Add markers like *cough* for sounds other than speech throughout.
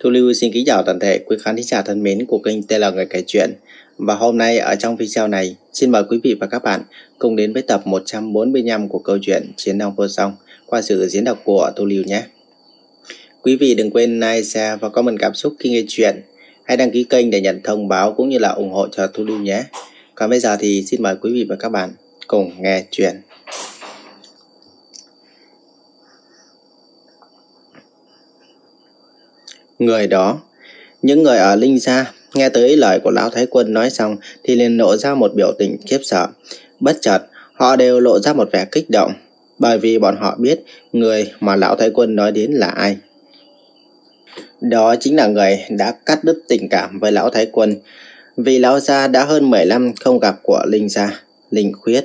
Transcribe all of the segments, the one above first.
Thu Lưu xin kính chào toàn thể quý khán thính giả thân mến của kênh TL Người Kể Chuyện. Và hôm nay ở trong video này, xin mời quý vị và các bạn cùng đến với tập 145 của câu chuyện Chiến Đông Vô Song qua sự diễn đọc của Thu Lưu nhé. Quý vị đừng quên like, share và comment cảm xúc khi nghe chuyện. Hãy đăng ký kênh để nhận thông báo cũng như là ủng hộ cho Thu Lưu nhé. Còn bây giờ thì xin mời quý vị và các bạn cùng nghe chuyện. Người đó. Những người ở Linh Gia, Nghe tới lời của Lão Thái Quân nói xong Thì liền lộ ra một biểu tình khiếp sợ. Bất chợt, họ đều lộ ra một vẻ kích động, Bởi vì bọn họ biết Người mà Lão Thái Quân nói đến là ai. Đó chính là người đã cắt đứt tình cảm với Lão Thái Quân, Vì Lão Gia đã hơn 10 năm không gặp của Linh Gia, Linh Khuyết.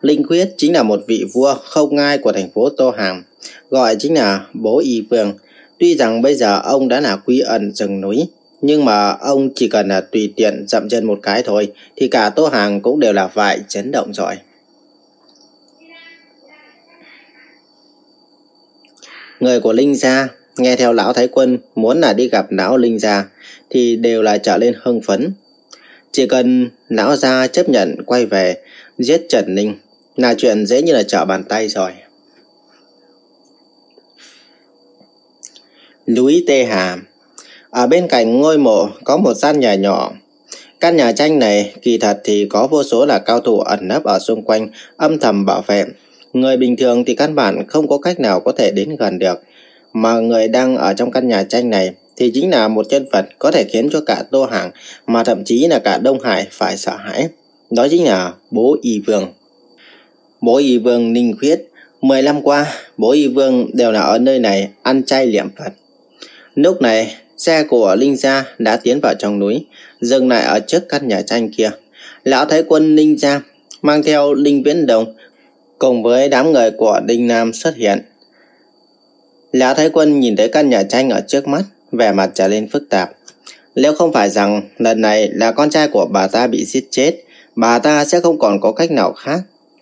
Linh Khuyết chính là một vị vua không ngai của thành phố Tô hàng Gọi chính là bố Y Vương. Tuy rằng bây giờ ông đã là quy ẩn rừng núi, nhưng mà ông chỉ cần là tùy tiện dậm chân một cái thôi thì cả tô hàng cũng đều là vải chấn động rồi. Người của Linh Gia nghe theo lão Thái Quân muốn là đi gặp lão Linh Gia thì đều là trở lên hưng phấn. Chỉ cần lão gia chấp nhận quay về giết Trần Ninh là chuyện dễ như là trở bàn tay rồi. Núi Tê Hà Ở bên cạnh ngôi mộ có một gian nhà nhỏ. Căn nhà tranh này kỳ thật thì có vô số là cao thủ ẩn nấp ở xung quanh, âm thầm bảo vệ. Người bình thường thì căn bản không có cách nào có thể đến gần được. Mà người đang ở trong căn nhà tranh này thì chính là một nhân vật có thể khiến cho cả Tô Hàng mà thậm chí là cả Đông Hải phải sợ hãi. Đó chính là bố Y Vương. Bố Y Vương Ninh Khuyết 10 năm qua, bố Y Vương đều là ở nơi này ăn chay liệm Phật. Lúc này, xe của Linh Gia đã tiến vào trong núi, dừng lại ở trước căn nhà tranh kia. Lão Thái quân Linh Gia mang theo Linh Viễn Đồng cùng với đám người của Đinh Nam xuất hiện. Lão Thái quân nhìn thấy căn nhà tranh ở trước mắt, vẻ mặt trở lên phức tạp. Nếu không phải rằng lần này là con trai của bà ta bị giết chết, bà ta sẽ không còn có cách nào khác.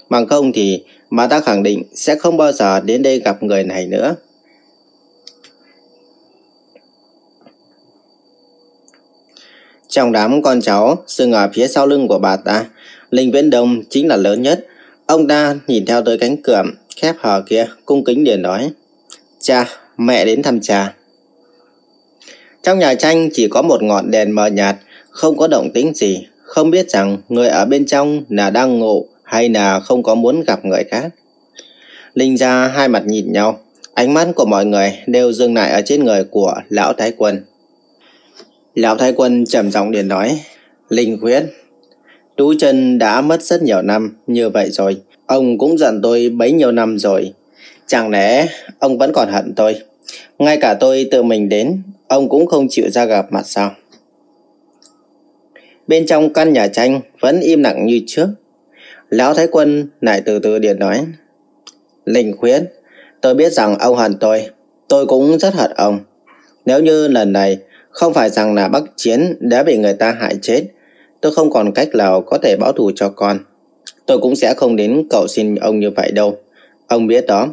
Bằng không thì bà ta khẳng định sẽ không bao giờ đến đây gặp người này nữa. Trong đám con cháu, dừng ở phía sau lưng của bà ta, Linh Viễn Đông chính là lớn nhất. Ông ta nhìn theo tới cánh cửa khép hờ kia, cung kính điền nói. Cha, mẹ đến thăm cha. Trong nhà tranh chỉ có một ngọn đèn mờ nhạt, không có động tĩnh gì, không biết rằng người ở bên trong là đang ngủ hay là không có muốn gặp người khác. Linh ra hai mặt nhìn nhau, ánh mắt của mọi người đều dừng lại ở trên người của lão thái quân. Lão Thái Quân trầm giọng liền nói, Linh Khuyết, Tú chân đã mất rất nhiều năm như vậy rồi, ông cũng giận tôi bấy nhiêu năm rồi. Chẳng lẽ ông vẫn còn hận tôi? Ngay cả tôi tự mình đến, ông cũng không chịu ra gặp mặt sao? Bên trong căn nhà tranh vẫn im lặng như trước. Lão Thái Quân lại từ từ điện nói, Linh Khuyết, tôi biết rằng ông hận tôi, tôi cũng rất hận ông. Nếu như lần này không phải rằng là Bắc Chiến đã bị người ta hại chết. Tôi không còn cách nào có thể báo thù cho con. Tôi cũng sẽ không đến cầu xin ông như vậy đâu. Ông biết đó.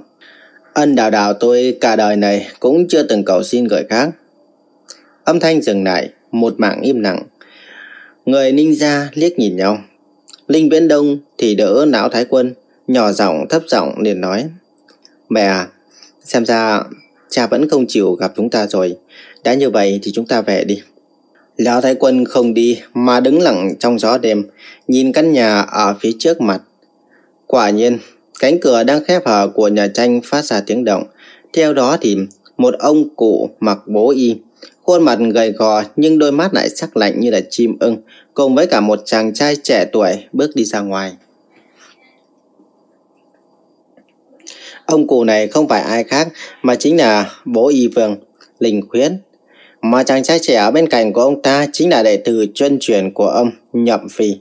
Ân đào đào tôi cả đời này cũng chưa từng cầu xin người khác. Âm thanh dừng lại, một mạng im lặng. Người ninh ra liếc nhìn nhau. Linh Viễn Đông thì đỡ não thái quân, nhỏ giọng thấp giọng liền nói. Mẹ à, xem ra cha vẫn không chịu gặp chúng ta rồi. Đã như vậy thì chúng ta về đi. Lão Thái Quân không đi mà đứng lặng trong gió đêm, nhìn căn nhà ở phía trước mặt. Quả nhiên, cánh cửa đang khép hờ của nhà tranh phát ra tiếng động. Theo đó thì một ông cụ mặc bố y, khuôn mặt gầy gò nhưng đôi mắt lại sắc lạnh như là chim ưng, cùng với cả một chàng trai trẻ tuổi bước đi ra ngoài. Ông cụ này không phải ai khác mà chính là bố y vương, Linh khuyến. Mà chàng trai trẻ ở bên cạnh của ông ta chính là đệ tử chuyên truyền của ông Nhậm Phi.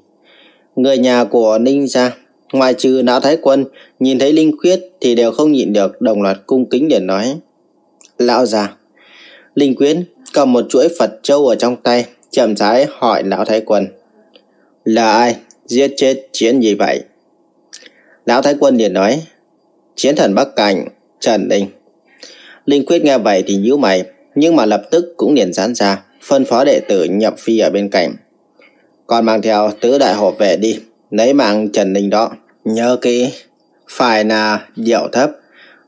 Người nhà của Ninh gia, ngoại trừ lão Thái Quân, nhìn thấy Linh Khuyết thì đều không nhịn được đồng loạt cung kính để nói. Lão già, Linh Khuyết cầm một chuỗi Phật châu ở trong tay, chậm rãi hỏi Lão Thái Quân. Là ai? Giết chết chiến gì vậy? Lão Thái Quân liền nói, chiến thần Bắc Cảnh, Trần Ninh. Linh Khuyết nghe vậy thì nhíu mày, nhưng mà lập tức cũng liền giãn ra, phân phó đệ tử Nhậm Phi ở bên cạnh. Còn mang theo tứ đại hộ về đi, lấy mạng Trần Ninh đó. Nhớ kỹ, phải là điệu thấp.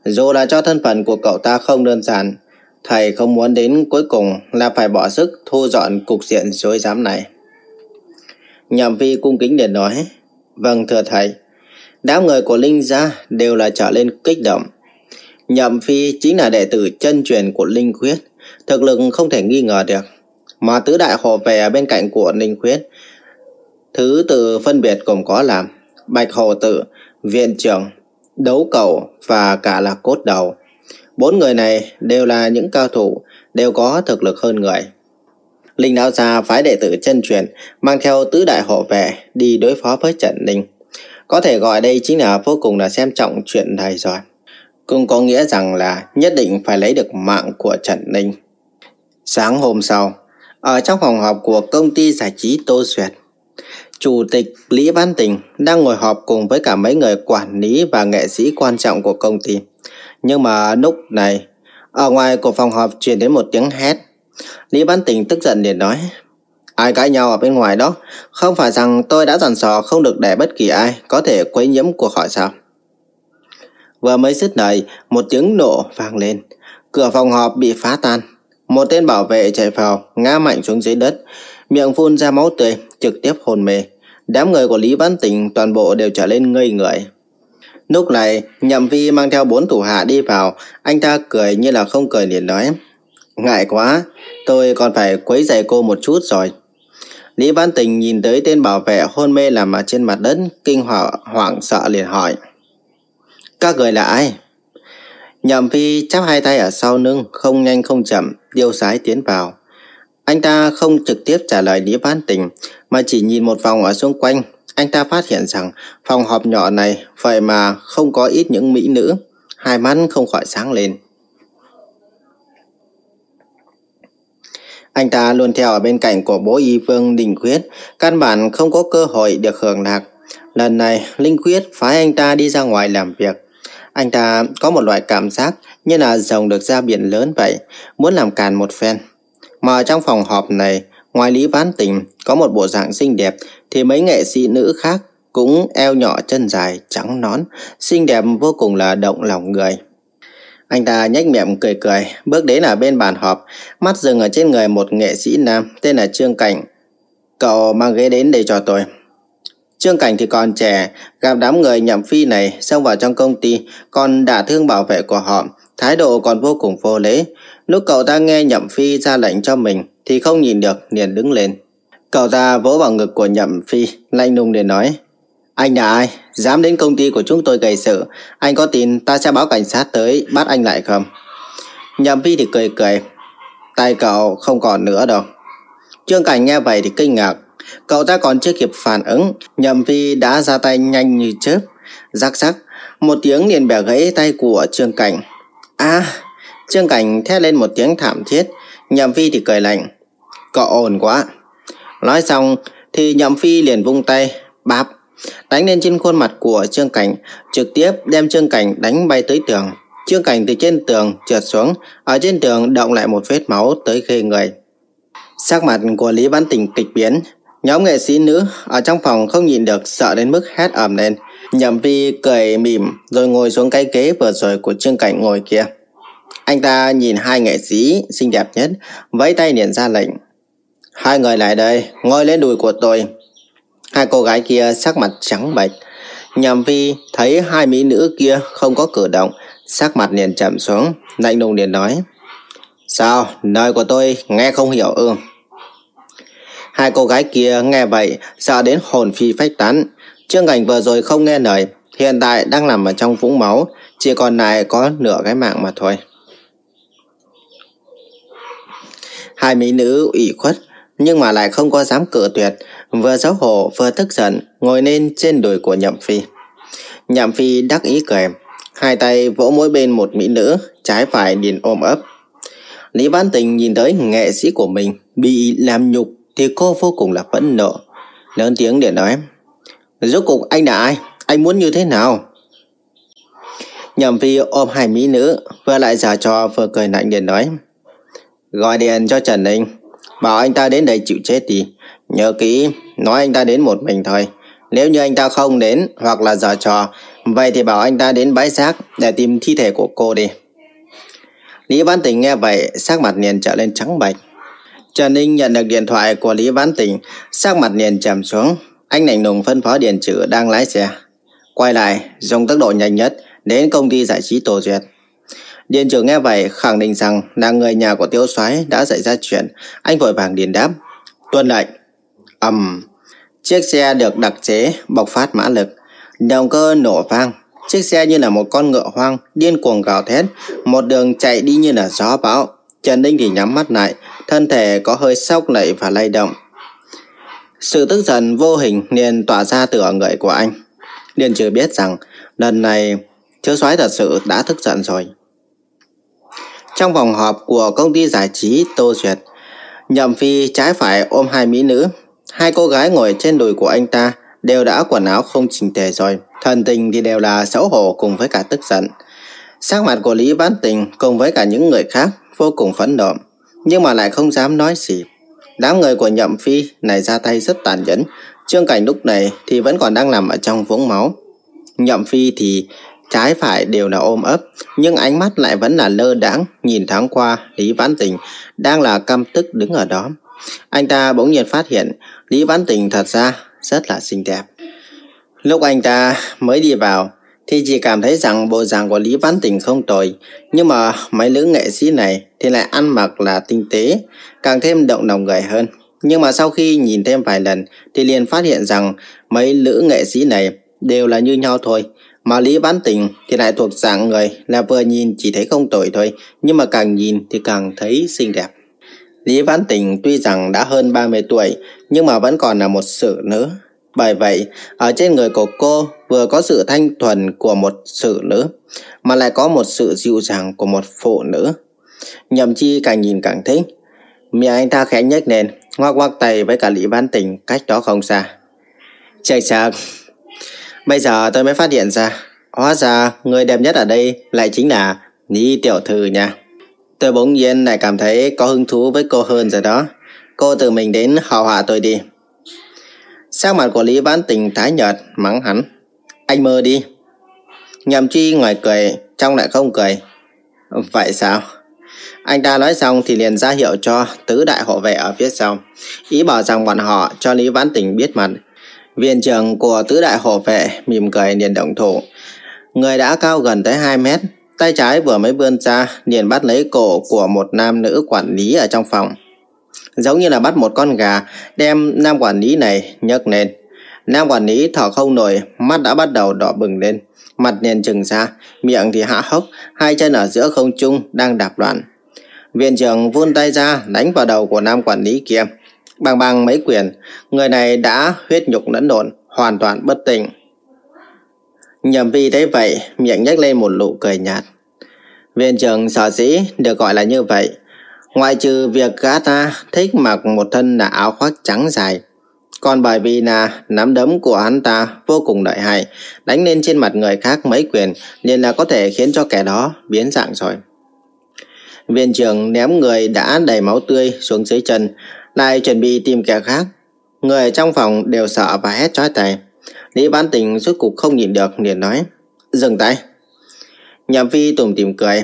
Dù là cho thân phận của cậu ta không đơn giản, thầy không muốn đến cuối cùng là phải bỏ sức thu dọn cục diện dối giám này. Nhậm Phi cung kính để nói, vâng thưa thầy, đám người của Linh gia đều là trở lên kích động. Nhậm Phi chính là đệ tử chân truyền của Linh Khuyết, thực lực không thể nghi ngờ được. Mà tứ đại hộ về bên cạnh của ninh Khuyết, thứ tự phân biệt gồm có là Bạch Hồ tự Viện trưởng, Đấu Cầu và cả là Cốt Đầu. Bốn người này đều là những cao thủ, đều có thực lực hơn người. Linh đạo gia phái đệ tử chân truyền mang theo tứ đại hộ vệ đi đối phó với Trần Ninh. Có thể gọi đây chính là vô cùng là xem trọng chuyện này rồi. Cũng có nghĩa rằng là nhất định phải lấy được mạng của Trần Ninh. Sáng hôm sau, ở trong phòng họp của công ty giải trí Tô Duyệt, Chủ tịch Lý Văn Tình đang ngồi họp cùng với cả mấy người quản lý và nghệ sĩ quan trọng của công ty. Nhưng mà lúc này, ở ngoài của phòng họp truyền đến một tiếng hét. Lý Văn Tình tức giận liền nói, Ai cãi nhau ở bên ngoài đó, không phải rằng tôi đã dặn dò không được để bất kỳ ai có thể quấy nhiễm cuộc hỏi sao. Vừa mới dứt lời, một tiếng nổ vang lên. Cửa phòng họp bị phá tan. Một tên bảo vệ chạy vào, ngã mạnh xuống dưới đất, miệng phun ra máu tươi, trực tiếp hôn mê. Đám người của Lý Văn Tình toàn bộ đều trở lên ngây người. Lúc này, Nhậm Vi mang theo bốn thủ hạ đi vào, anh ta cười như là không cười liền nói. Ngại quá, tôi còn phải quấy giày cô một chút rồi. Lý Văn Tình nhìn tới tên bảo vệ hôn mê nằm ở trên mặt đất, kinh hoàng hoảng sợ liền hỏi. Các người là ai? Nhậm Phi chắp hai tay ở sau lưng, không nhanh không chậm, điêu sái tiến vào. Anh ta không trực tiếp trả lời Lý Văn Tình, mà chỉ nhìn một vòng ở xung quanh. Anh ta phát hiện rằng phòng họp nhỏ này vậy mà không có ít những mỹ nữ. Hai mắt không khỏi sáng lên. Anh ta luôn theo ở bên cạnh của bố y vương Đình Khuyết, căn bản không có cơ hội được hưởng lạc. Lần này, Linh Khuyết phái anh ta đi ra ngoài làm việc. Anh ta có một loại cảm giác như là rồng được ra biển lớn vậy, muốn làm càn một phen. Mà trong phòng họp này, ngoài Lý Ván Tình có một bộ dạng xinh đẹp thì mấy nghệ sĩ nữ khác cũng eo nhỏ chân dài, trắng nón, xinh đẹp vô cùng là động lòng người. Anh ta nhếch miệng cười cười, bước đến ở bên bàn họp, mắt dừng ở trên người một nghệ sĩ nam tên là Trương Cảnh. Cậu mang ghế đến đây cho tôi. Trương Cảnh thì còn trẻ, gặp đám người nhậm phi này xông vào trong công ty, còn đả thương bảo vệ của họ, thái độ còn vô cùng vô lễ. Lúc cậu ta nghe nhậm phi ra lệnh cho mình, thì không nhìn được, liền đứng lên. Cậu ta vỗ vào ngực của nhậm phi, lạnh lùng để nói, anh là ai? Dám đến công ty của chúng tôi gây sự. Anh có tin ta sẽ báo cảnh sát tới bắt anh lại không? Nhậm phi thì cười cười. Tay cậu không còn nữa đâu. Trương Cảnh nghe vậy thì kinh ngạc. Cậu ta còn chưa kịp phản ứng, Nhậm Phi đã ra tay nhanh như chớp. Rắc rắc, một tiếng liền bẻ gãy tay của Trương Cảnh. À, Trương Cảnh thét lên một tiếng thảm thiết, Nhậm Phi thì cười lạnh. Cậu ổn quá. Nói xong thì Nhậm Phi liền vung tay, bạp, đánh lên trên khuôn mặt của Trương Cảnh, trực tiếp đem Trương Cảnh đánh bay tới tường. Trương Cảnh từ trên tường trượt xuống, ở trên tường động lại một vết máu tới ghê người. Sắc mặt của Lý Văn Tình kịch biến, Nhóm nghệ sĩ nữ ở trong phòng không nhìn được sợ đến mức hét ầm lên. Nhậm Vi cười mỉm rồi ngồi xuống cái ghế vừa rồi của Trương Cảnh ngồi kia. Anh ta nhìn hai nghệ sĩ xinh đẹp nhất, vẫy tay liền ra lệnh. Hai người lại đây, ngồi lên đùi của tôi. Hai cô gái kia sắc mặt trắng bệch. Nhậm Vi thấy hai mỹ nữ kia không có cử động, sắc mặt liền chậm xuống, lạnh lùng liền nói. Sao, lời của tôi nghe không hiểu ư? Hai cô gái kia nghe vậy, sợ đến hồn phi phách tán. Trương Cảnh vừa rồi không nghe lời, hiện tại đang nằm ở trong vũng máu, chỉ còn lại có nửa cái mạng mà thôi. Hai mỹ nữ ủy khuất, nhưng mà lại không có dám cự tuyệt, vừa xấu hổ vừa tức giận, ngồi lên trên đùi của Nhậm Phi. Nhậm Phi đắc ý cười, hai tay vỗ mỗi bên một mỹ nữ, trái phải liền ôm ấp. Lý Văn Tình nhìn tới nghệ sĩ của mình bị làm nhục thì cô vô cùng là phẫn nộ. Lớn tiếng để nói, rốt cục anh là ai? Anh muốn như thế nào? Nhậm phi ôm hai mỹ nữ, vừa lại giả trò vừa cười lạnh để nói, Gọi điện cho Trần Ninh, bảo anh ta đến đây chịu chết đi. Nhớ kỹ, nói anh ta đến một mình thôi. Nếu như anh ta không đến hoặc là giở trò, vậy thì bảo anh ta đến bãi xác để tìm thi thể của cô đi. Lý Văn Tình nghe vậy, sắc mặt liền trở lên trắng bệch. Trần Ninh nhận được điện thoại của Lý Văn Tình, sắc mặt liền trầm xuống. Anh lạnh lùng phân phó điện trừ đang lái xe. Quay lại, dùng tốc độ nhanh nhất đến công ty giải trí Tô Duyệt. Điện trưởng nghe vậy khẳng định rằng là người nhà của tiêu soái đã xảy ra chuyện. Anh vội vàng điền đáp. Tuân lệnh. ầm um, Chiếc xe được đặc chế bộc phát mã lực. Động cơ nổ vang. Chiếc xe như là một con ngựa hoang điên cuồng gào thét. Một đường chạy đi như là gió bão. Trần Ninh thì nhắm mắt lại. Thân thể có hơi sốc nảy và lay động. Sự tức giận vô hình liền tỏa ra từ ở người của anh. liền chưa biết rằng lần này thiếu soái thật sự đã tức giận rồi. Trong vòng họp của công ty giải trí Tô Duyệt, Nhậm Phi trái phải ôm hai mỹ nữ. Hai cô gái ngồi trên đùi của anh ta đều đã quần áo không chỉnh tề rồi. Thần tình thì đều là xấu hổ cùng với cả tức giận. Sắc mặt của Lý Văn Tình cùng với cả những người khác vô cùng phẫn nộ, nhưng mà lại không dám nói gì. Đám người của Nhậm Phi này ra tay rất tàn nhẫn. Trương Cảnh lúc này thì vẫn còn đang nằm ở trong vũng máu. Nhậm Phi thì trái phải đều là ôm ấp, nhưng ánh mắt lại vẫn là lơ đãng nhìn thoáng qua Lý Vãn Tình đang là căm tức đứng ở đó. Anh ta bỗng nhiên phát hiện Lý Vãn Tình thật ra rất là xinh đẹp. Lúc anh ta mới đi vào thì chỉ cảm thấy rằng bộ dạng của Lý Văn Tình không tồi, nhưng mà mấy nữ nghệ sĩ này thì lại ăn mặc là tinh tế, càng thêm động lòng người hơn. Nhưng mà sau khi nhìn thêm vài lần thì liền phát hiện rằng mấy nữ nghệ sĩ này đều là như nhau thôi. Mà Lý Bán Tình thì lại thuộc dạng người là vừa nhìn chỉ thấy không tồi thôi, nhưng mà càng nhìn thì càng thấy xinh đẹp. Lý Bán Tình tuy rằng đã hơn 30 tuổi, nhưng mà vẫn còn là một sự nữ. Bởi vậy, ở trên người của cô vừa có sự thanh thuần của một sự nữ, mà lại có một sự dịu dàng của một phụ nữ. Nhậm chi càng nhìn càng thích. Miệng anh ta khẽ nhếch lên, ngoắc ngoắc tay với cả Lý bán Tình cách đó không xa. Chạc chạc, Bây giờ tôi mới phát hiện ra, hóa ra người đẹp nhất ở đây lại chính là Lý Tiểu Thư nha. Tôi bỗng nhiên lại cảm thấy có hứng thú với cô hơn rồi đó. Cô tự mình đến hò hạ tôi đi. Sắc mặt của Lý Văn Tình tái nhợt, mắng hắn. Anh mơ đi. Nhậm chi ngoài cười, trong lại không cười. Vậy sao? Anh ta nói xong thì liền ra hiệu cho tứ đại hộ vệ ở phía sau. Ý bảo rằng bọn họ cho Lý Vãn Tình biết mặt Viện trưởng của tứ đại hộ vệ mỉm cười liền động thủ. Người đã cao gần tới 2 mét, tay trái vừa mới vươn ra liền bắt lấy cổ của một nam nữ quản lý ở trong phòng. Giống như là bắt một con gà, đem nam quản lý này nhấc lên. Nam quản lý thở không nổi, mắt đã bắt đầu đỏ bừng lên. Mặt liền trừng ra, miệng thì hạ hốc, hai chân ở giữa không trung đang đạp loạn. Viện trưởng vươn tay ra đánh vào đầu của nam quản lý kia. Bằng bằng mấy quyền, người này đã huyết nhục lẫn lộn, hoàn toàn bất tỉnh. Nhầm vi thấy vậy, miệng nhếch lên một nụ cười nhạt. Viện trưởng sở dĩ được gọi là như vậy. Ngoại trừ việc gã ta thích mặc một thân là áo khoác trắng dài. Còn bởi vì là nắm đấm của hắn ta vô cùng lợi hại, đánh lên trên mặt người khác mấy quyền liền là có thể khiến cho kẻ đó biến dạng rồi. viên trưởng ném người đã đầy máu tươi xuống dưới chân, lại chuẩn bị tìm kẻ khác. Người trong phòng đều sợ và hét chói tay. Lý bán tình rốt cục không nhìn được liền nói. Dừng tay. Nhậm phi tủm tìm cười.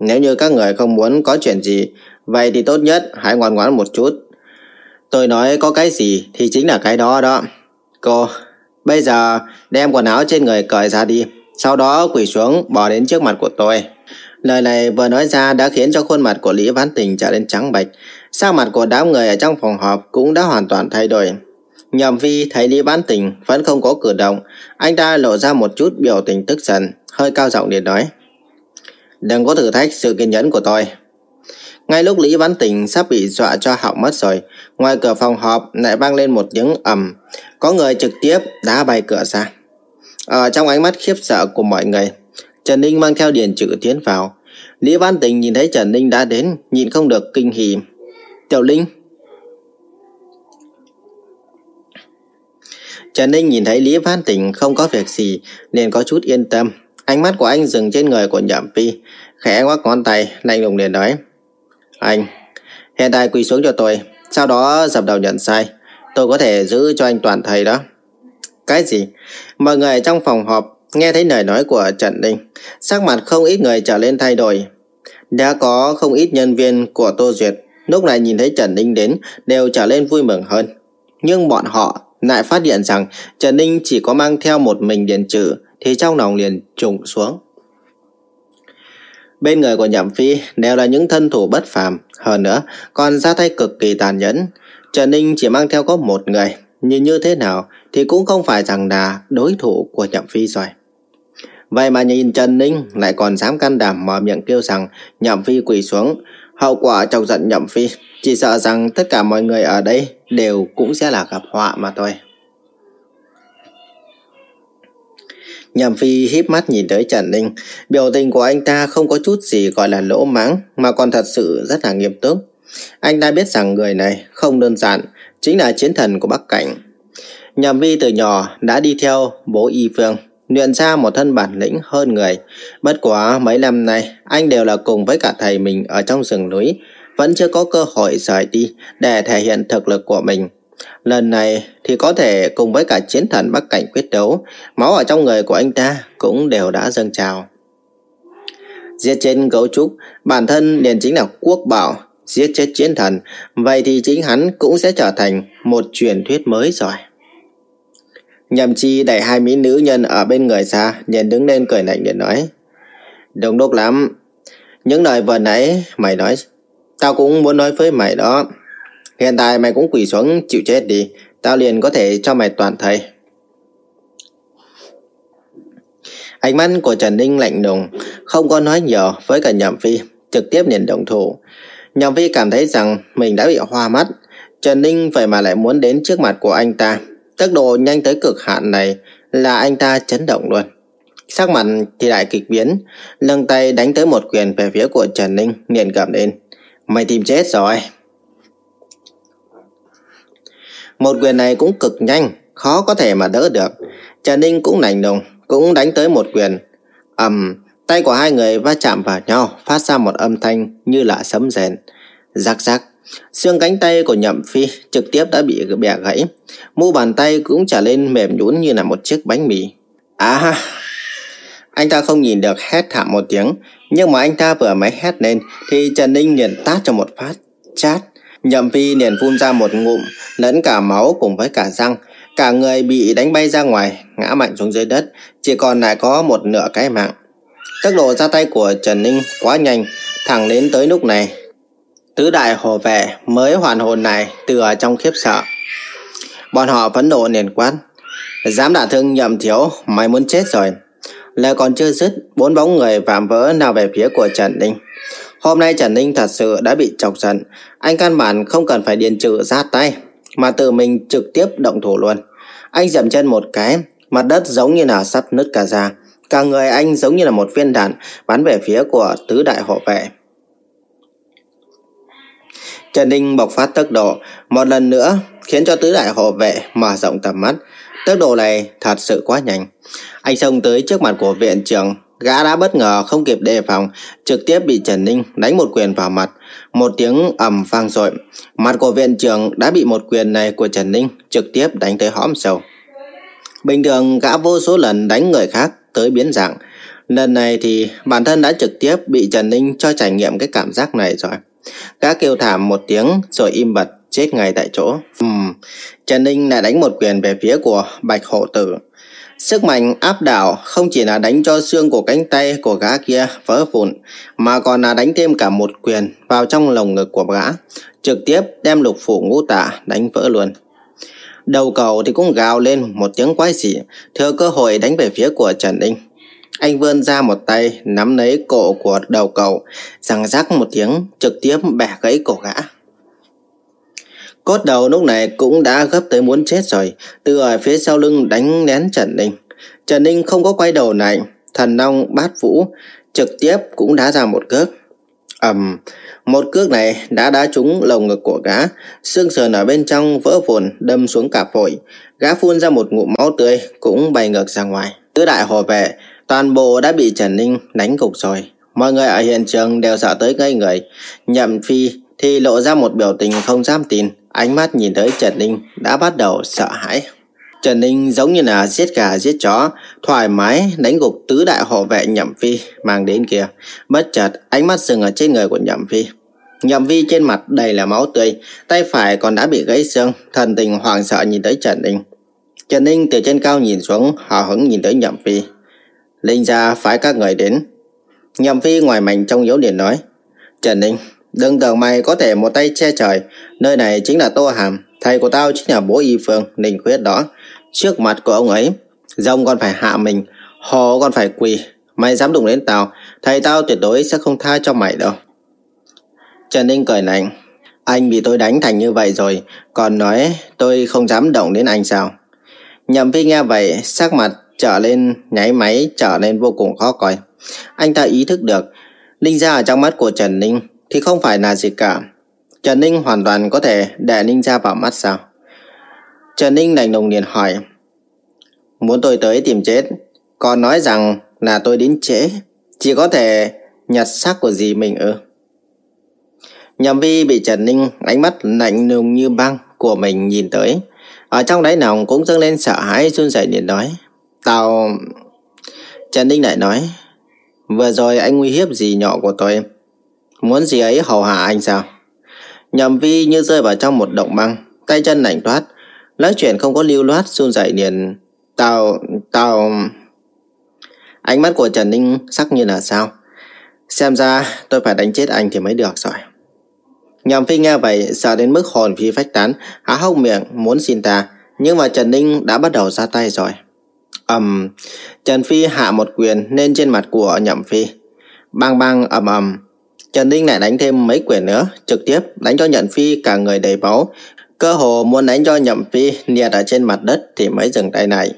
Nếu như các người không muốn có chuyện gì, vậy thì tốt nhất hãy ngoan ngoãn một chút. Tôi nói có cái gì thì chính là cái đó đó. Cô, bây giờ đem quần áo trên người cởi ra đi. Sau đó quỳ xuống bỏ đến trước mặt của tôi. Lời này vừa nói ra đã khiến cho khuôn mặt của Lý Văn Tình trở nên trắng bệch. Sắc mặt của đám người ở trong phòng họp cũng đã hoàn toàn thay đổi. Nhậm Vi thấy Lý Văn Tình vẫn không có cử động, anh ta lộ ra một chút biểu tình tức giận, hơi cao giọng để nói. Đừng có thử thách sự kiên nhẫn của tôi. Ngay lúc Lý văn Tình sắp bị dọa cho hỏng mất rồi, ngoài cửa phòng họp lại vang lên một tiếng ầm, có người trực tiếp đá bay cửa ra. Ở trong ánh mắt khiếp sợ của mọi người, Trần Ninh mang theo điền chữ tiến vào. Lý Văn Tình nhìn thấy Trần Ninh đã đến, nhìn không được kinh hỉ. Tiểu Linh. Trần Ninh nhìn thấy Lý Văn Tình không có việc gì, nên có chút yên tâm. Ánh mắt của anh dừng trên người của Nhậm Phi, khẽ ngoắc ngón tay, lạnh lùng liền nói. Anh, Hiện tại quỳ xuống cho tôi, sau đó dập đầu nhận sai. Tôi có thể giữ cho anh toàn thầy đó. Cái gì? Mọi người trong phòng họp nghe thấy lời nói của Trần Ninh, sắc mặt không ít người trở lên thay đổi. Đã có không ít nhân viên của Tô Duyệt lúc này nhìn thấy Trần Ninh đến đều trở lên vui mừng hơn. Nhưng bọn họ lại phát hiện rằng Trần Ninh chỉ có mang theo một mình điện trừ thì trong lòng liền trùng xuống. Bên người của Nhậm Phi đều là những thân thủ bất phàm, hơn nữa còn ra tay cực kỳ tàn nhẫn. Trần Ninh chỉ mang theo có một người, nhưng như thế nào thì cũng không phải rằng là đối thủ của Nhậm Phi rồi. Vậy mà nhìn Trần Ninh lại còn dám can đảm mở miệng kêu rằng Nhậm Phi quỳ xuống. Hậu quả chọc giận Nhậm Phi, chỉ sợ rằng tất cả mọi người ở đây đều cũng sẽ là gặp họa mà thôi. Nhậm Phi híp mắt nhìn tới Trần Ninh, biểu tình của anh ta không có chút gì gọi là lỗ mãng mà còn thật sự rất là nghiêm túc. Anh ta biết rằng người này không đơn giản, chính là chiến thần của Bắc Cảnh. Nhậm Phi từ nhỏ đã đi theo bố Y Phương, luyện ra một thân bản lĩnh hơn người. Bất quá mấy năm nay, anh đều là cùng với cả thầy mình ở trong rừng núi, vẫn chưa có cơ hội rời đi để thể hiện thực lực của mình. Lần này thì có thể cùng với cả chiến thần Bắc Cảnh quyết đấu, máu ở trong người của anh ta cũng đều đã dâng trào. Giết chết gấu trúc, bản thân liền chính là quốc bảo, giết chết chiến thần, vậy thì chính hắn cũng sẽ trở thành một truyền thuyết mới rồi. Nhậm chi đẩy hai mỹ nữ nhân ở bên người xa liền đứng lên cười lạnh để nói. đông đúc lắm, những lời vừa nãy mày nói, tao cũng muốn nói với mày đó. Hiện tại mày cũng quỳ xuống chịu chết đi, tao liền có thể cho mày toàn thây. Ánh mắt của Trần Ninh lạnh lùng, không có nói nhiều với cả Nhậm Phi, trực tiếp liền động thủ. Nhậm Phi cảm thấy rằng mình đã bị hoa mắt, Trần Ninh vậy mà lại muốn đến trước mặt của anh ta. Tốc độ nhanh tới cực hạn này là anh ta chấn động luôn. Sắc mặt thì lại kịch biến, lưng tay đánh tới một quyền về phía của Trần Ninh, liền cảm đến Mày tìm chết rồi. Một quyền này cũng cực nhanh, khó có thể mà đỡ được. Trần Ninh cũng nảnh nùng, cũng đánh tới một quyền. ầm, um, tay của hai người va chạm vào nhau, phát ra một âm thanh như là sấm rền. Rắc rắc, xương cánh tay của Nhậm Phi trực tiếp đã bị bẻ gãy. Mu bàn tay cũng trở lên mềm nhũn như là một chiếc bánh mì. À, anh ta không nhìn được hét thảm một tiếng, nhưng mà anh ta vừa mới hét lên thì Trần Ninh liền tát cho một phát, chát. Nhậm Phi liền phun ra một ngụm, lẫn cả máu cùng với cả răng. Cả người bị đánh bay ra ngoài, ngã mạnh xuống dưới đất, chỉ còn lại có một nửa cái mạng. Tốc độ ra tay của Trần Ninh quá nhanh, thẳng đến tới lúc này. Tứ đại hồ vệ mới hoàn hồn này từ ở trong khiếp sợ. Bọn họ phẫn nộ liền quát. Dám đả thương nhậm thiếu, mày muốn chết rồi. Lời còn chưa dứt, bốn bóng người vạm vỡ nào về phía của Trần Ninh. Hôm nay Trần Ninh thật sự đã bị chọc giận. Anh căn bản không cần phải điền trừ ra tay, mà tự mình trực tiếp động thủ luôn. Anh dậm chân một cái, mặt đất giống như là sắp nứt cả ra. Cả người anh giống như là một viên đạn bắn về phía của tứ đại hộ vệ. Trần Ninh bộc phát tốc độ một lần nữa khiến cho tứ đại hộ vệ mở rộng tầm mắt. Tốc độ này thật sự quá nhanh. Anh xông tới trước mặt của viện trưởng Gã đã bất ngờ không kịp đề phòng, trực tiếp bị Trần Ninh đánh một quyền vào mặt. Một tiếng ầm vang dội, mặt của viện trưởng đã bị một quyền này của Trần Ninh trực tiếp đánh tới hõm sâu. Bình thường gã vô số lần đánh người khác tới biến dạng. Lần này thì bản thân đã trực tiếp bị Trần Ninh cho trải nghiệm cái cảm giác này rồi. Gã kêu thảm một tiếng rồi im bật chết ngay tại chỗ. Uhm, Trần Ninh lại đánh một quyền về phía của Bạch Hộ Tử. Sức mạnh áp đảo không chỉ là đánh cho xương của cánh tay của gã kia vỡ vụn, mà còn là đánh thêm cả một quyền vào trong lồng ngực của gã, trực tiếp đem lục phủ ngũ tả đánh vỡ luôn. Đầu cầu thì cũng gào lên một tiếng quái dị, thừa cơ hội đánh về phía của Trần Ninh. Anh vươn ra một tay, nắm lấy cổ của đầu cầu, rằng rắc một tiếng, trực tiếp bẻ gãy cổ gã. Cốt đầu lúc này cũng đã gấp tới muốn chết rồi, từ ở phía sau lưng đánh nén Trần Ninh. Trần Ninh không có quay đầu này, thần long bát vũ, trực tiếp cũng đá ra một cước. ầm, một cước này đã đá trúng lồng ngực của gã, xương sườn ở bên trong vỡ vụn đâm xuống cả phổi. Gã phun ra một ngụm máu tươi cũng bay ngược ra ngoài. Tứ đại hồ vệ, toàn bộ đã bị Trần Ninh đánh gục rồi. Mọi người ở hiện trường đều sợ tới ngây người. Nhậm Phi thì lộ ra một biểu tình không dám tin. Ánh mắt nhìn tới Trần Ninh đã bắt đầu sợ hãi. Trần Ninh giống như là giết gà giết chó, thoải mái đánh gục tứ đại hộ vệ Nhậm Phi mang đến kia. Bất chợt ánh mắt dừng ở trên người của Nhậm Phi. Nhậm Phi trên mặt đầy là máu tươi, tay phải còn đã bị gãy xương, thần tình hoảng sợ nhìn tới Trần Ninh. Trần Ninh từ trên cao nhìn xuống, hào hứng nhìn tới Nhậm Phi. Linh ra phái các người đến. Nhậm Phi ngoài mảnh trong yếu điện nói. Trần Ninh, đừng tưởng mày có thể một tay che trời, nơi này chính là Tô Hàm, thầy của tao chính là bố y phương, Ninh Khuyết đó. Trước mặt của ông ấy, rồng còn phải hạ mình, hồ còn phải quỳ. Mày dám đụng đến tao, thầy tao tuyệt đối sẽ không tha cho mày đâu. Trần Ninh cười lạnh. Anh bị tôi đánh thành như vậy rồi, còn nói tôi không dám động đến anh sao? Nhậm Phi nghe vậy, sắc mặt trở lên nháy máy trở nên vô cùng khó coi. Anh ta ý thức được, Linh ra ở trong mắt của Trần Ninh thì không phải là gì cả. Trần Ninh hoàn toàn có thể để Ninh ra vào mắt sao? Trần Ninh đành đồng liền hỏi, muốn tôi tới tìm chết, còn nói rằng là tôi đến trễ, chỉ có thể nhặt xác của dì mình ư. Nhậm Vi bị Trần Ninh ánh mắt lạnh lùng như băng của mình nhìn tới. Ở trong đáy lòng cũng dâng lên sợ hãi run rẩy liền nói. Tao... Trần Ninh lại nói. Vừa rồi anh nguy hiếp gì nhỏ của tôi. Muốn gì ấy hầu hạ anh sao? Nhậm Vi như rơi vào trong một động băng. Tay chân lạnh toát. Nói chuyện không có lưu loát run rẩy liền. Tao... Tao... Ánh mắt của Trần Ninh sắc như là sao? Xem ra tôi phải đánh chết anh thì mới được rồi. Nhậm Phi nghe vậy sợ đến mức hồn phi phách tán, há hốc miệng muốn xin ta, nhưng mà Trần Ninh đã bắt đầu ra tay rồi. ầm, um, Trần Phi hạ một quyền lên trên mặt của Nhậm Phi. Bang bang ầm ầm. Trần Ninh lại đánh thêm mấy quyền nữa, trực tiếp đánh cho Nhậm Phi cả người đầy máu. Cơ hồ muốn đánh cho Nhậm Phi liệt ở trên mặt đất thì mới dừng tay này.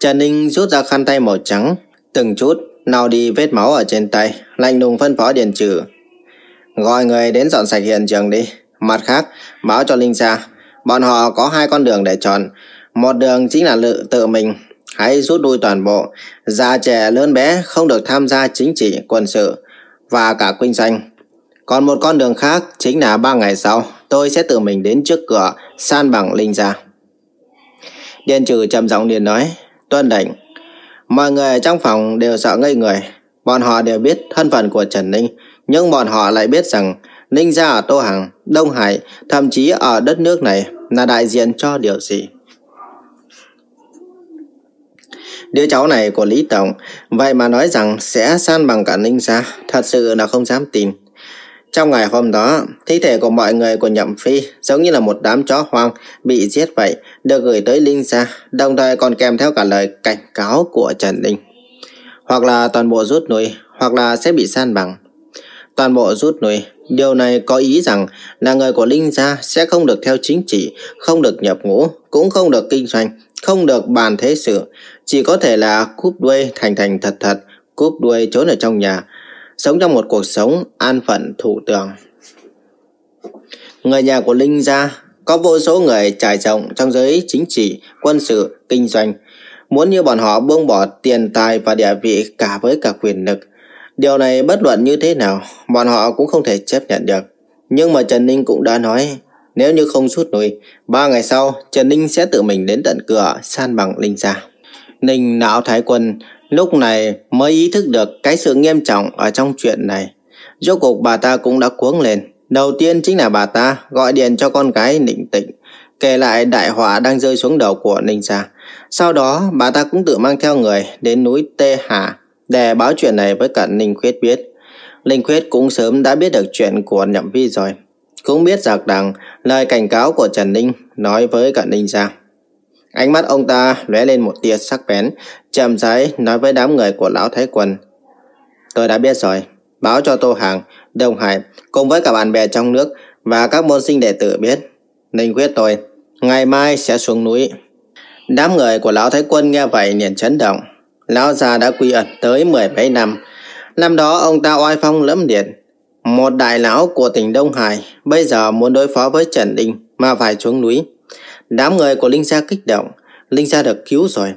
Trần Ninh rút ra khăn tay màu trắng, từng chút nào đi vết máu ở trên tay, lạnh lùng phân phó Điền Trừ Gọi người đến dọn sạch hiện trường đi. Mặt khác, báo cho Linh Sa, bọn họ có hai con đường để chọn. Một đường chính là lự tự mình, hãy rút lui toàn bộ. Già trẻ lớn bé không được tham gia chính trị, quân sự và cả kinh doanh. Còn một con đường khác chính là ba ngày sau, tôi sẽ tự mình đến trước cửa san bằng Linh Gia. Điền trừ trầm giọng liền nói, tuân lệnh. Mọi người trong phòng đều sợ ngây người. Bọn họ đều biết thân phận của Trần Ninh, nhưng bọn họ lại biết rằng Ninh Gia ở Tô Hằng, Đông Hải, thậm chí ở đất nước này là đại diện cho điều gì. Đứa cháu này của Lý Tổng, vậy mà nói rằng sẽ san bằng cả Ninh Gia, thật sự là không dám tin. Trong ngày hôm đó, thi thể của mọi người của Nhậm Phi giống như là một đám chó hoang bị giết vậy, được gửi tới Linh Gia, đồng thời còn kèm theo cả lời cảnh cáo của Trần Ninh. Hoặc là toàn bộ rút lui, hoặc là sẽ bị san bằng toàn bộ rút lui. Điều này có ý rằng là người của Linh Gia sẽ không được theo chính trị, không được nhập ngũ, cũng không được kinh doanh, không được bàn thế sự. Chỉ có thể là cúp đuôi thành thành thật thật, cúp đuôi trốn ở trong nhà, sống trong một cuộc sống an phận thủ tường. Người nhà của Linh Gia có vô số người trải rộng trong giới chính trị, quân sự, kinh doanh. Muốn như bọn họ buông bỏ tiền tài và địa vị cả với cả quyền lực, Điều này bất luận như thế nào, bọn họ cũng không thể chấp nhận được. Nhưng mà Trần Ninh cũng đã nói, nếu như không rút lui, ba ngày sau, Trần Ninh sẽ tự mình đến tận cửa san bằng Linh gia. Ninh Nạo thái quân lúc này mới ý thức được cái sự nghiêm trọng ở trong chuyện này. Rốt cuộc bà ta cũng đã cuống lên. Đầu tiên chính là bà ta gọi điện cho con gái Ninh Tịnh, kể lại đại họa đang rơi xuống đầu của Ninh gia. Sau đó, bà ta cũng tự mang theo người đến núi Tê Hà để báo chuyện này với cả Ninh Khuyết biết. Ninh Khuyết cũng sớm đã biết được chuyện của Nhậm Vi rồi. Cũng biết rằng rằng lời cảnh cáo của Trần Ninh nói với cả Ninh Giang Ánh mắt ông ta lóe lên một tia sắc bén, chậm rãi nói với đám người của Lão Thái Quân. Tôi đã biết rồi, báo cho Tô Hàng, Đông Hải cùng với cả bạn bè trong nước và các môn sinh đệ tử biết. Ninh quyết tôi, ngày mai sẽ xuống núi. Đám người của Lão Thái Quân nghe vậy liền chấn động. Lão già đã quy ẩn tới mười mấy năm. Năm đó ông ta oai phong lẫm liệt. Một đại lão của tỉnh Đông Hải bây giờ muốn đối phó với Trần Đình mà phải xuống núi. Đám người của Linh Gia kích động. Linh Gia được cứu rồi.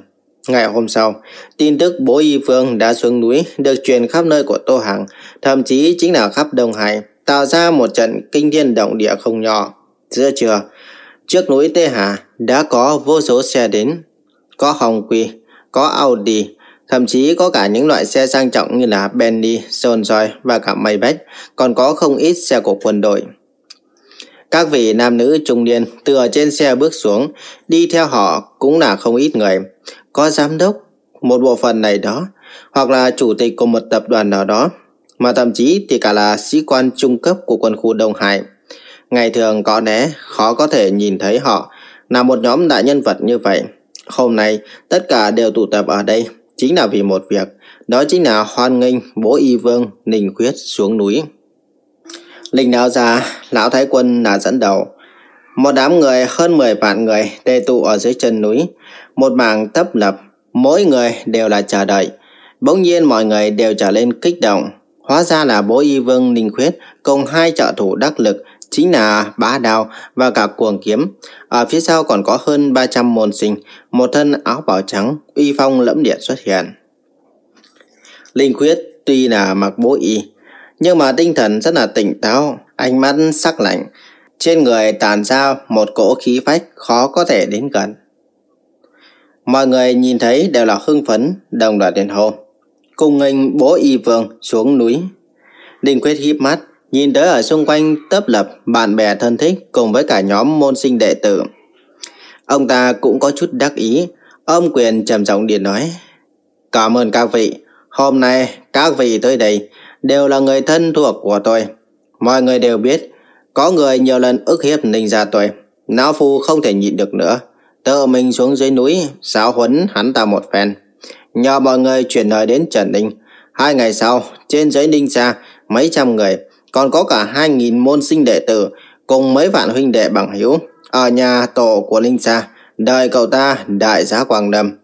Ngày hôm sau, tin tức bố Y Phương đã xuống núi được truyền khắp nơi của Tô Hằng, thậm chí chính là khắp Đông Hải. tạo ra một trận kinh thiên động địa không nhỏ. Giữa trưa, trước núi Tê Hà đã có vô số xe đến, có Hồng Quy, có Audi, thậm chí có cả những loại xe sang trọng như là Bentley, Rolls-Royce và cả Maybach, còn có không ít xe của quân đội. Các vị nam nữ trung niên từ ở trên xe bước xuống, đi theo họ cũng là không ít người. Có giám đốc, một bộ phận này đó, hoặc là chủ tịch của một tập đoàn nào đó, mà thậm chí thì cả là sĩ quan trung cấp của quân khu Đông Hải. Ngày thường có lẽ khó có thể nhìn thấy họ là một nhóm đại nhân vật như vậy. Hôm nay tất cả đều tụ tập ở đây chính là vì một việc, đó chính là hoan nghênh bố y vương Ninh Khuyết xuống núi. Linh đạo gia, lão thái quân là dẫn đầu. Một đám người hơn 10 vạn người tề tụ ở dưới chân núi, một mảng tấp lập, mỗi người đều là chờ đợi. Bỗng nhiên mọi người đều trở lên kích động. Hóa ra là bố y vương Ninh Khuyết cùng hai trợ thủ đắc lực chính là bá đao và cả cuồng kiếm. Ở phía sau còn có hơn 300 môn sinh, một thân áo bào trắng, uy phong lẫm liệt xuất hiện. Linh Khuyết tuy là mặc bố y, nhưng mà tinh thần rất là tỉnh táo, ánh mắt sắc lạnh. Trên người tàn ra một cỗ khí phách khó có thể đến gần. Mọi người nhìn thấy đều là hưng phấn, đồng loạt đền hô. Cùng nghênh bố y vương xuống núi. Đình quyết híp mắt, nhìn tới ở xung quanh tấp lập bạn bè thân thích cùng với cả nhóm môn sinh đệ tử. Ông ta cũng có chút đắc ý, ông quyền trầm giọng điện nói. Cảm ơn các vị, hôm nay các vị tới đây đều là người thân thuộc của tôi. Mọi người đều biết, có người nhiều lần ức hiếp ninh gia tôi. Não phu không thể nhịn được nữa. Tự mình xuống dưới núi, giáo huấn hắn ta một phen. Nhờ mọi người chuyển lời đến Trần Ninh. Hai ngày sau, trên dưới Ninh gia, mấy trăm người, còn có cả hai nghìn môn sinh đệ tử, cùng mấy vạn huynh đệ bằng hữu ở nhà tổ của Linh gia, đợi cậu ta đại giá Quảng Đầm.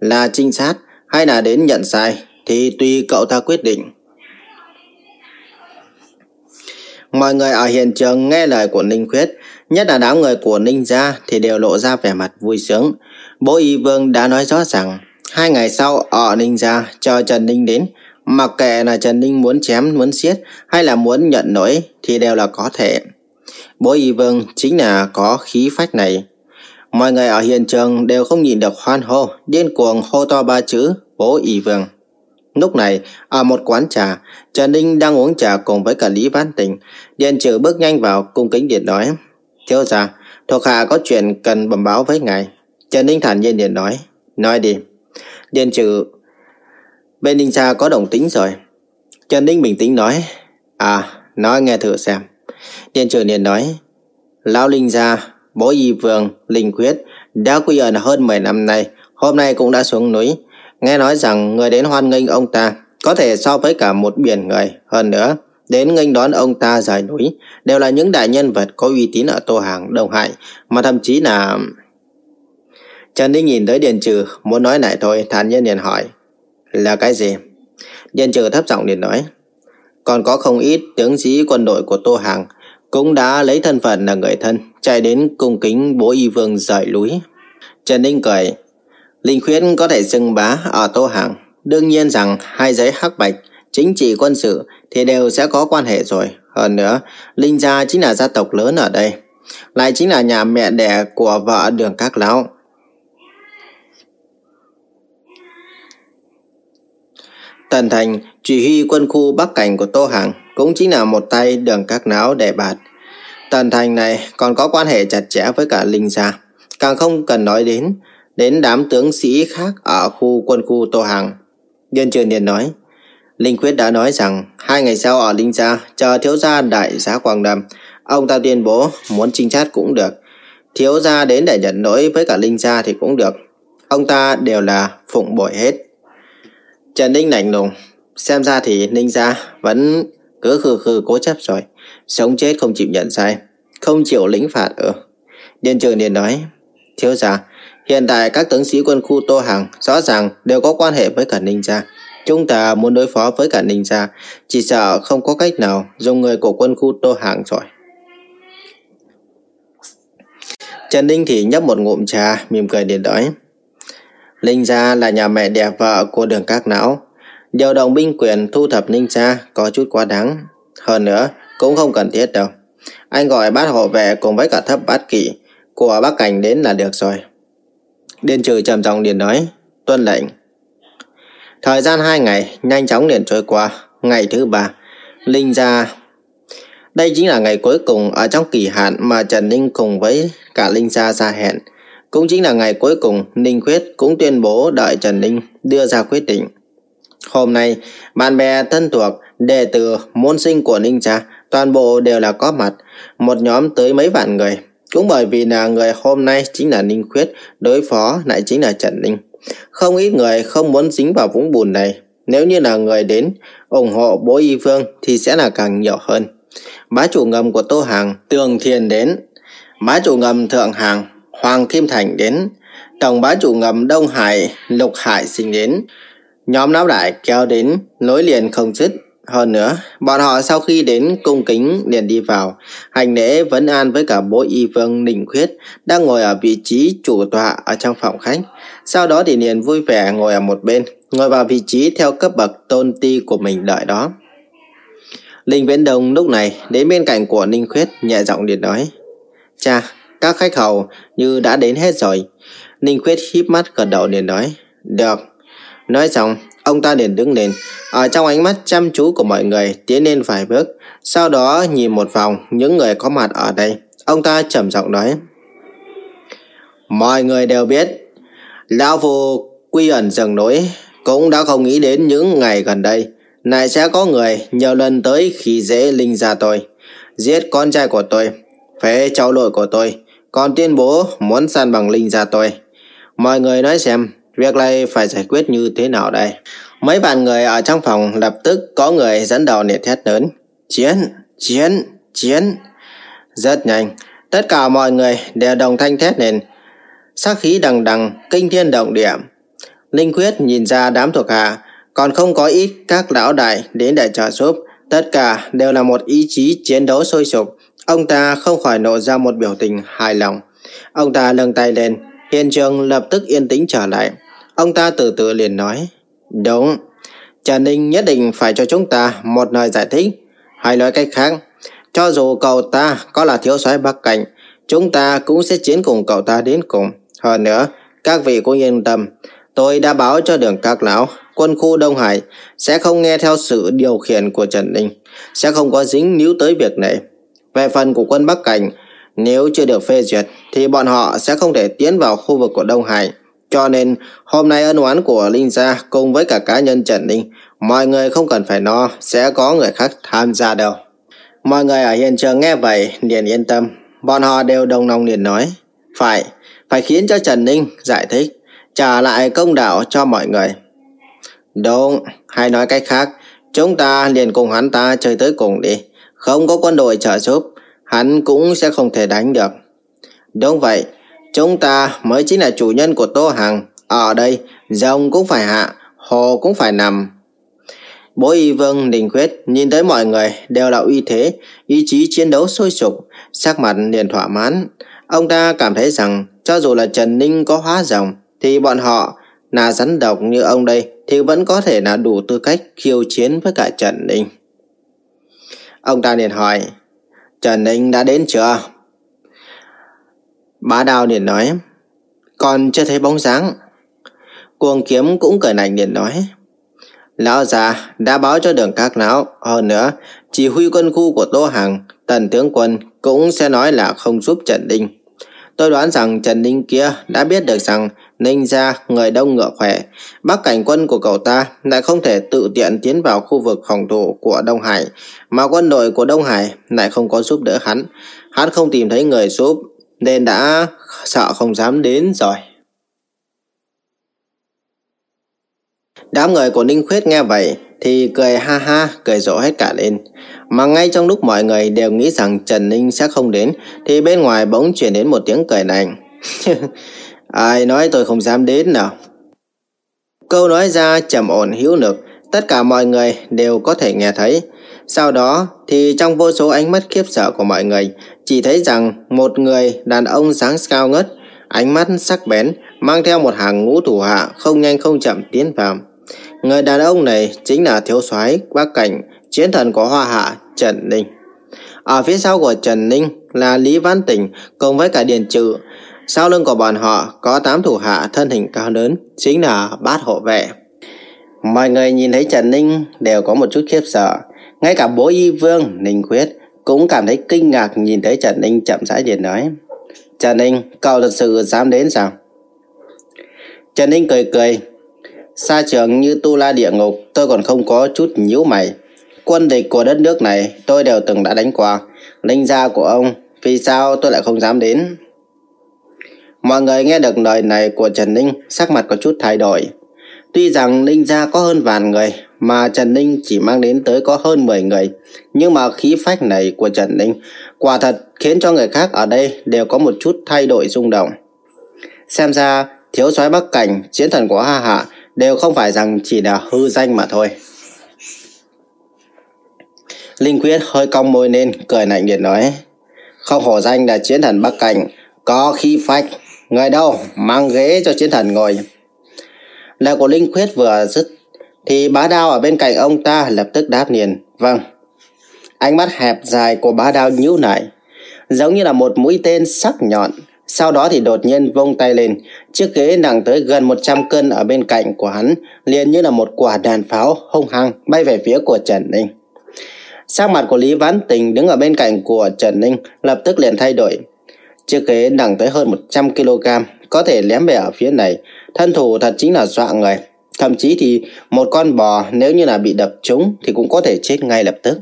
Là trinh sát hay là đến nhận sai thì tùy cậu ta quyết định. Mọi người ở hiện trường nghe lời của Ninh Khuyết, nhất là đám người của Ninh gia thì đều lộ ra vẻ mặt vui sướng. Bố Y Vương đã nói rõ rằng hai ngày sau ở Ninh gia cho Trần Ninh đến, mặc kệ là Trần Ninh muốn chém, muốn xiết hay là muốn nhận lỗi thì đều là có thể. Bố Y Vương chính là có khí phách này. Mọi người ở hiện trường đều không nhìn được hoan hô, điên cuồng hô to ba chữ bố Y Vương. Lúc này, ở một quán trà, Trần Ninh đang uống trà cùng với cả Lý Văn Tình. Điện trừ bước nhanh vào, cung kính điện nói. Thiếu gia, thuộc hạ có chuyện cần bẩm báo với ngài. Trần Ninh thản nhiên điện nói. Nói đi. Điện trừ, bên Ninh gia có đồng tính rồi. Trần Ninh bình tĩnh nói. À, nói nghe thử xem. Điện trừ điện nói. Lão Linh gia, bố y vương, Linh Khuyết đã quy ẩn hơn 10 năm nay, hôm nay cũng đã xuống núi. Nghe nói rằng người đến hoan nghênh ông ta có thể so với cả một biển người. Hơn nữa, đến nghênh đón ông ta rời núi đều là những đại nhân vật có uy tín ở Tô Hàng, Đông Hải, mà thậm chí là... Trần Ninh nhìn tới Điền Trừ, muốn nói lại thôi, thản nhiên liền hỏi. Là cái gì? Điền Trừ thấp giọng liền nói. Còn có không ít tướng sĩ quân đội của Tô Hàng cũng đã lấy thân phận là người thân, chạy đến cung kính bố y vương rời núi. Trần Ninh cười, Linh khuyến có thể xưng bá ở Tô Hàng. Đương nhiên rằng hai giấy hắc bạch, chính trị quân sự thì đều sẽ có quan hệ rồi. Hơn nữa, Linh Gia chính là gia tộc lớn ở đây. Lại chính là nhà mẹ đẻ của vợ đường các lão. Tần Thành, chỉ huy quân khu Bắc Cảnh của Tô Hàng, cũng chính là một tay đường các lão để bạt. Tần Thành này còn có quan hệ chặt chẽ với cả Linh Gia. Càng không cần nói đến đến đám tướng sĩ khác ở khu quân khu Tô Hàng. Nhân trường liền nói, Linh quyết đã nói rằng hai ngày sau ở Linh Gia chờ thiếu gia đại giá Quang Đầm, ông ta tuyên bố muốn trinh sát cũng được. Thiếu gia đến để nhận lỗi với cả Linh Gia thì cũng được. Ông ta đều là phụng bội hết. Trần Ninh lạnh lùng, xem ra thì Ninh Gia vẫn cứ khừ khừ cố chấp rồi. Sống chết không chịu nhận sai, không chịu lĩnh phạt ừ. ở. Điền trường liền nói, thiếu gia, Hiện tại các tướng sĩ quân khu Tô Hàng rõ ràng đều có quan hệ với cả Ninh Gia. Chúng ta muốn đối phó với cả Ninh Gia, chỉ sợ không có cách nào dùng người của quân khu Tô Hàng rồi. Trần Ninh thì nhấp một ngụm trà, mỉm cười điện đói. Ninh Gia là nhà mẹ đẻ vợ của đường các não. Điều động binh quyền thu thập Ninh Gia có chút quá đáng. Hơn nữa, cũng không cần thiết đâu. Anh gọi bát hộ vệ cùng với cả thấp bát kỵ của bác cảnh đến là được rồi. Điền trừ trầm giọng liền nói, tuân lệnh. Thời gian hai ngày nhanh chóng liền trôi qua. Ngày thứ ba, Linh gia đây chính là ngày cuối cùng ở trong kỳ hạn mà Trần Ninh cùng với cả Linh Gia ra hẹn. Cũng chính là ngày cuối cùng Ninh Khuyết cũng tuyên bố đợi Trần Ninh đưa ra quyết định. Hôm nay, bạn bè thân thuộc, đệ tử, môn sinh của Ninh Gia toàn bộ đều là có mặt, một nhóm tới mấy vạn người. Cũng bởi vì là người hôm nay chính là Ninh Khuyết, đối phó lại chính là Trần Ninh. Không ít người không muốn dính vào vũng bùn này. Nếu như là người đến ủng hộ bố y phương thì sẽ là càng nhiều hơn. Bá chủ ngầm của Tô Hàng, Tường Thiền đến. Bá chủ ngầm Thượng Hàng, Hoàng Kim Thành đến. Tổng bá chủ ngầm Đông Hải, Lục Hải sinh đến. Nhóm lão đại kéo đến, nối liền không dứt. Hơn nữa, bọn họ sau khi đến cung kính liền đi vào, hành lễ vấn an với cả bố y vương Ninh Khuyết đang ngồi ở vị trí chủ tọa ở trong phòng khách. Sau đó thì liền vui vẻ ngồi ở một bên, ngồi vào vị trí theo cấp bậc tôn ti của mình đợi đó. Linh Viễn Đông lúc này đến bên cạnh của Ninh Khuyết nhẹ giọng liền nói Cha, các khách hầu như đã đến hết rồi. Ninh Khuyết híp mắt gật đầu liền nói Được. Nói xong, ông ta liền đứng lên. Ở trong ánh mắt chăm chú của mọi người, tiến lên vài bước. Sau đó nhìn một vòng những người có mặt ở đây. Ông ta trầm giọng nói, Mọi người đều biết, Lão Phu quy ẩn rừng núi cũng đã không nghĩ đến những ngày gần đây này sẽ có người nhiều lần tới khi dễ linh gia tôi, Giết con trai của tôi, Phế cháu nội của tôi, Còn tuyên bố muốn săn bằng linh gia tôi Mọi người nói xem Việc này phải giải quyết như thế nào đây Mấy bạn người ở trong phòng Lập tức có người dẫn đầu nhiệt thét lớn Chiến, chiến, chiến Rất nhanh Tất cả mọi người đều đồng thanh thét lên Sắc khí đằng đằng Kinh thiên động địa Linh Quyết nhìn ra đám thuộc hạ còn không có ít các lão đại đến để trợ giúp. Tất cả đều là một ý chí chiến đấu sôi sục. Ông ta không khỏi nộ ra một biểu tình hài lòng. Ông ta nâng tay lên, hiện trường lập tức yên tĩnh trở lại. Ông ta từ từ liền nói, Đúng, Trần Ninh nhất định phải cho chúng ta một lời giải thích. Hay nói cách khác, cho dù cậu ta có là thiếu soái Bắc Cảnh, chúng ta cũng sẽ chiến cùng cậu ta đến cùng. Hơn nữa, các vị cũng yên tâm, tôi đã báo cho đường các lão quân khu Đông Hải sẽ không nghe theo sự điều khiển của Trần Ninh, sẽ không có dính níu tới việc này. Về phần của quân Bắc Cảnh, nếu chưa được phê duyệt thì bọn họ sẽ không thể tiến vào khu vực của Đông Hải. Cho nên hôm nay ân oán của Linh Gia cùng với cả cá nhân Trần Ninh, mọi người không cần phải no, sẽ có người khác tham gia đâu. Mọi người ở hiện trường nghe vậy liền yên tâm, bọn họ đều đồng lòng liền nói, phải, phải khiến cho Trần Ninh giải thích, trả lại công đạo cho mọi người. Đúng, hay nói cách khác, chúng ta liền cùng hắn ta chơi tới cùng đi. Không có quân đội trợ giúp, hắn cũng sẽ không thể đánh được. Đúng vậy, chúng ta mới chính là chủ nhân của Tô Hằng. Ở đây, rồng cũng phải hạ, hồ cũng phải nằm. Bố y vương Đình Khuyết nhìn thấy mọi người đều là uy thế, ý chí chiến đấu sôi sục, sắc mặt liền thỏa mãn. Ông ta cảm thấy rằng cho dù là Trần Ninh có hóa rồng, thì bọn họ là rắn độc như ông đây thì vẫn có thể là đủ tư cách khiêu chiến với cả Trần Ninh. Ông ta liền hỏi, Trần Ninh đã đến chưa? Bá Đào liền nói, còn chưa thấy bóng dáng. Cuồng kiếm cũng cười lạnh liền nói, Lão già đã báo cho đường các lão, hơn nữa, chỉ huy quân khu của Tô Hằng, tần tướng quân cũng sẽ nói là không giúp Trần Ninh. Tôi đoán rằng Trần Ninh kia đã biết được rằng Ninh gia người đông ngựa khỏe, bắc cảnh quân của cậu ta lại không thể tự tiện tiến vào khu vực phòng thủ của Đông Hải, mà quân đội của Đông Hải lại không có giúp đỡ hắn. Hắn không tìm thấy người giúp, nên đã sợ không dám đến rồi. Đám người của Ninh Khuyết nghe vậy thì cười ha ha, cười rộ hết cả lên. Mà ngay trong lúc mọi người đều nghĩ rằng Trần Ninh sẽ không đến thì bên ngoài bỗng chuyển đến một tiếng cười nành. *laughs* Ai nói tôi không dám đến nào? Câu nói ra trầm ổn hữu lực, tất cả mọi người đều có thể nghe thấy. Sau đó thì trong vô số ánh mắt khiếp sợ của mọi người, chỉ thấy rằng một người đàn ông sáng cao ngất, ánh mắt sắc bén, mang theo một hàng ngũ thủ hạ không nhanh không chậm tiến vào. Người đàn ông này chính là thiếu soái Bắc Cảnh, chiến thần của Hoa Hạ Trần Ninh. Ở phía sau của Trần Ninh là Lý Văn Tỉnh cùng với cả Điền Trự. Sau lưng của bọn họ có tám thủ hạ thân hình cao lớn, chính là bát hộ vệ. Mọi người nhìn thấy Trần Ninh đều có một chút khiếp sợ. Ngay cả bố y vương Ninh Khuyết cũng cảm thấy kinh ngạc nhìn thấy Trần Ninh chậm rãi liền nói. Trần Ninh, cậu thật sự dám đến sao? Trần Ninh cười cười. Xa trường như tu la địa ngục, tôi còn không có chút nhíu mày. Quân địch của đất nước này tôi đều từng đã đánh qua. Linh gia của ông, vì sao tôi lại không dám đến? Mọi người nghe được lời này của Trần Ninh, sắc mặt có chút thay đổi. Tuy rằng Ninh gia có hơn vạn người, mà Trần Ninh chỉ mang đến tới có hơn 10 người. Nhưng mà khí phách này của Trần Ninh quả thật khiến cho người khác ở đây đều có một chút thay đổi rung động. Xem ra thiếu soái Bắc Cảnh, chiến thần của Ha Hạ đều không phải rằng chỉ là hư danh mà thôi. Linh Quyết hơi cong môi lên, cười lạnh điện nói. Không hổ danh là chiến thần Bắc Cảnh, có khí phách. Người đâu, mang ghế cho chiến thần ngồi. Lời của Linh Quyết vừa dứt, thì bá đao ở bên cạnh ông ta lập tức đáp liền. Vâng. Ánh mắt hẹp dài của bá đao nhíu lại, giống như là một mũi tên sắc nhọn. Sau đó thì đột nhiên vung tay lên, chiếc ghế nặng tới gần 100 cân ở bên cạnh của hắn, liền như là một quả đạn pháo hung hăng bay về phía của Trần Ninh. Sắc mặt của Lý Vãn Tình đứng ở bên cạnh của Trần Ninh lập tức liền thay đổi. Chiếc ghế nặng tới hơn 100 kg, có thể lém về ở phía này. Thân thủ thật chính là dọa người. Thậm chí thì một con bò nếu như là bị đập trúng thì cũng có thể chết ngay lập tức.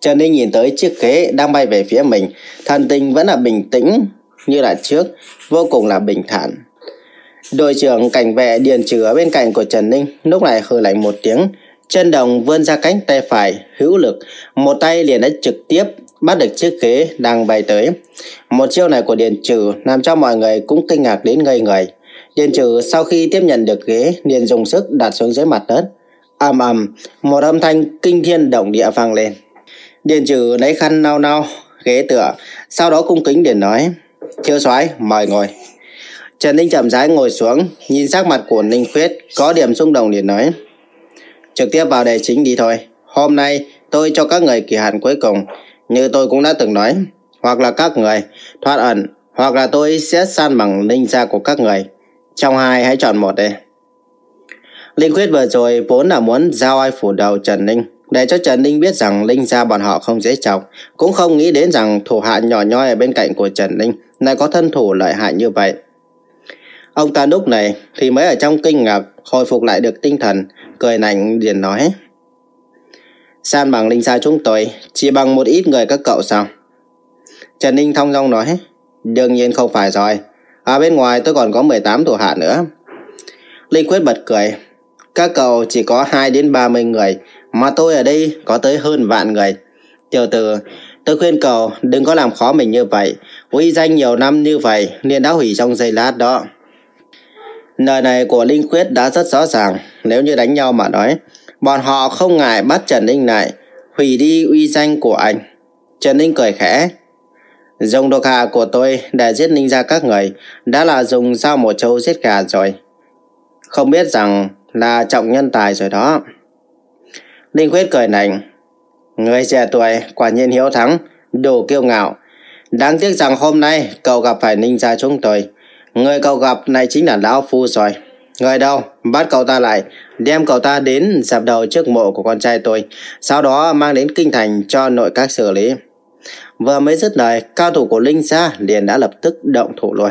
Trần Ninh nhìn tới chiếc ghế đang bay về phía mình, thần tình vẫn là bình tĩnh như là trước, vô cùng là bình thản. Đội trưởng cảnh vệ điền trừ ở bên cạnh của Trần Ninh lúc này hừ lạnh một tiếng, Chân đồng vươn ra cánh tay phải, hữu lực, một tay liền đã trực tiếp bắt được chiếc ghế đang bay tới. Một chiêu này của Điền Trừ làm cho mọi người cũng kinh ngạc đến ngây người. Điền Trừ sau khi tiếp nhận được ghế liền dùng sức đặt xuống dưới mặt đất. ầm ầm, một âm thanh kinh thiên động địa vang lên. Điền Trừ lấy khăn nao nao ghế tựa, sau đó cung kính Điền nói: "Thiếu soái, mời ngồi." Trần Ninh chậm rãi ngồi xuống, nhìn sắc mặt của Ninh Khuyết có điểm xung động liền nói: Trực tiếp vào đề chính đi thôi. Hôm nay tôi cho các người kỳ hạn cuối cùng. Như tôi cũng đã từng nói. Hoặc là các người thoát ẩn. Hoặc là tôi sẽ san bằng linh gia của các người. Trong hai hãy chọn một đi Linh Quyết vừa rồi vốn là muốn giao ai phủ đầu Trần Ninh để cho Trần Ninh biết rằng Linh gia bọn họ không dễ chọc, cũng không nghĩ đến rằng thủ hạ nhỏ nhoi ở bên cạnh của Trần Ninh lại có thân thủ lợi hại như vậy. Ông ta lúc này thì mới ở trong kinh ngạc hồi phục lại được tinh thần, cười lạnh liền nói. San bằng linh sai chúng tôi chỉ bằng một ít người các cậu sao? Trần Ninh thông dong nói. Đương nhiên không phải rồi. Ở bên ngoài tôi còn có 18 thủ hạ nữa. Linh Quyết bật cười. Các cậu chỉ có 2 đến 30 người, mà tôi ở đây có tới hơn vạn người. Tiểu tử, tôi khuyên cậu đừng có làm khó mình như vậy. Uy danh nhiều năm như vậy nên đã hủy trong giây lát đó. Lời này của Linh Quyết đã rất rõ ràng, nếu như đánh nhau mà nói, bọn họ không ngại bắt Trần Ninh lại, hủy đi uy danh của anh. Trần Ninh cười khẽ. Dùng độc hạ của tôi để giết Ninh ra các người, đã là dùng dao một châu giết gà rồi. Không biết rằng là trọng nhân tài rồi đó. Ninh Khuyết cười nảnh. Người trẻ tuổi quả nhiên hiếu thắng, đủ kiêu ngạo. Đáng tiếc rằng hôm nay cậu gặp phải Ninh gia chúng tôi. Người cậu gặp này chính là Lão Phu rồi. Người đâu? Bắt cậu ta lại, đem cậu ta đến dập đầu trước mộ của con trai tôi, sau đó mang đến kinh thành cho nội các xử lý. Vừa mới dứt lời, cao thủ của Linh Sa liền đã lập tức động thủ luôn.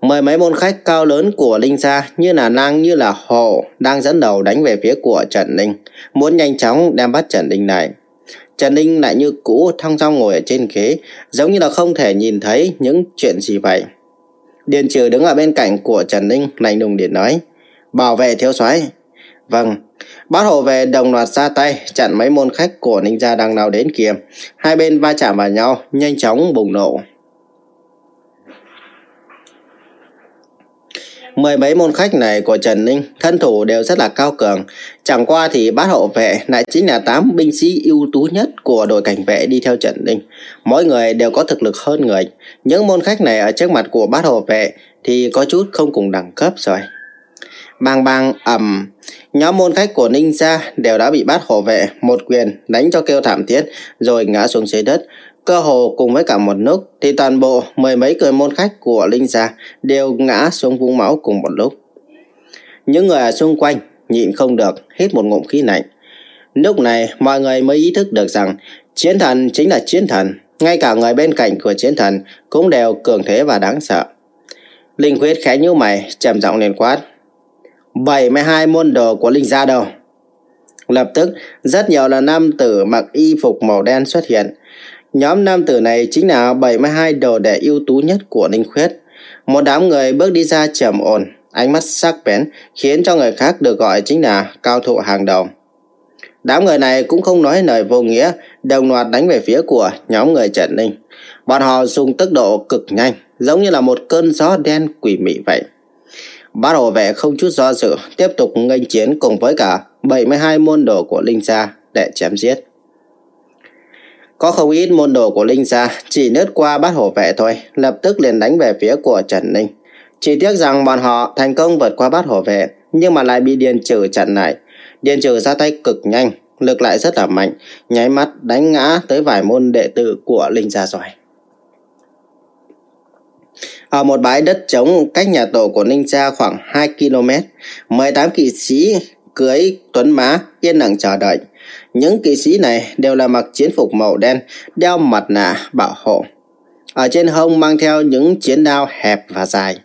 Mười mấy môn khách cao lớn của Linh Sa như là nang như là hồ đang dẫn đầu đánh về phía của Trần Ninh, muốn nhanh chóng đem bắt Trần Ninh này. Trần Ninh lại như cũ thong dong ngồi ở trên ghế, giống như là không thể nhìn thấy những chuyện gì vậy. Điền trừ đứng ở bên cạnh của Trần Ninh, lạnh lùng điện nói, bảo vệ thiếu soái Vâng, bát hộ về đồng loạt ra tay, chặn mấy môn khách của Ninh Gia đang nào đến kia. Hai bên va chạm vào nhau, nhanh chóng bùng nổ. Mười mấy môn khách này của Trần Ninh thân thủ đều rất là cao cường. Chẳng qua thì bát hộ vệ lại chính là tám binh sĩ ưu tú nhất của đội cảnh vệ đi theo Trần Ninh. Mỗi người đều có thực lực hơn người. Những môn khách này ở trước mặt của bát hộ vệ thì có chút không cùng đẳng cấp rồi. Bang bang ầm, nhóm môn khách của Ninh gia đều đã bị bắt hộ vệ một quyền đánh cho kêu thảm thiết rồi ngã xuống dưới đất. Cơ hồ cùng với cả một lúc thì toàn bộ mười mấy người môn khách của Linh gia đều ngã xuống vũng máu cùng một lúc. Những người ở xung quanh nhịn không được hít một ngụm khí lạnh. Lúc này mọi người mới ý thức được rằng chiến thần chính là chiến thần. Ngay cả người bên cạnh của chiến thần cũng đều cường thế và đáng sợ. Linh huyết khẽ nhíu mày, trầm giọng liền quát. 72 môn đồ của Linh gia đâu? Lập tức, rất nhiều là nam tử mặc y phục màu đen xuất hiện. Nhóm nam tử này chính là 72 đồ đệ ưu tú nhất của Linh Khuyết. Một đám người bước đi ra trầm ổn, ánh mắt sắc bén, khiến cho người khác được gọi chính là cao thủ hàng đầu. Đám người này cũng không nói lời vô nghĩa, đồng loạt đánh về phía của nhóm người Trần Ninh. Bọn họ dùng tốc độ cực nhanh, giống như là một cơn gió đen quỷ mị vậy. Bát hộ vệ không chút do dự, tiếp tục nghênh chiến cùng với cả 72 môn đồ của Linh Gia để chém giết. Có không ít môn đồ của Linh Gia chỉ nứt qua bát hộ vệ thôi, lập tức liền đánh về phía của Trần Ninh. Chỉ tiếc rằng bọn họ thành công vượt qua bát hộ vệ, nhưng mà lại bị Điền Trừ chặn lại. Điền Trừ ra tay cực nhanh, lực lại rất là mạnh, nháy mắt đánh ngã tới vài môn đệ tử của Linh Gia rồi. Ở một bãi đất trống cách nhà tổ của Ninh Gia khoảng 2 km, 18 kỵ sĩ cưới tuấn má yên lặng chờ đợi. Những kỵ sĩ này đều là mặc chiến phục màu đen, đeo mặt nạ bảo hộ. Ở trên hông mang theo những chiến đao hẹp và dài.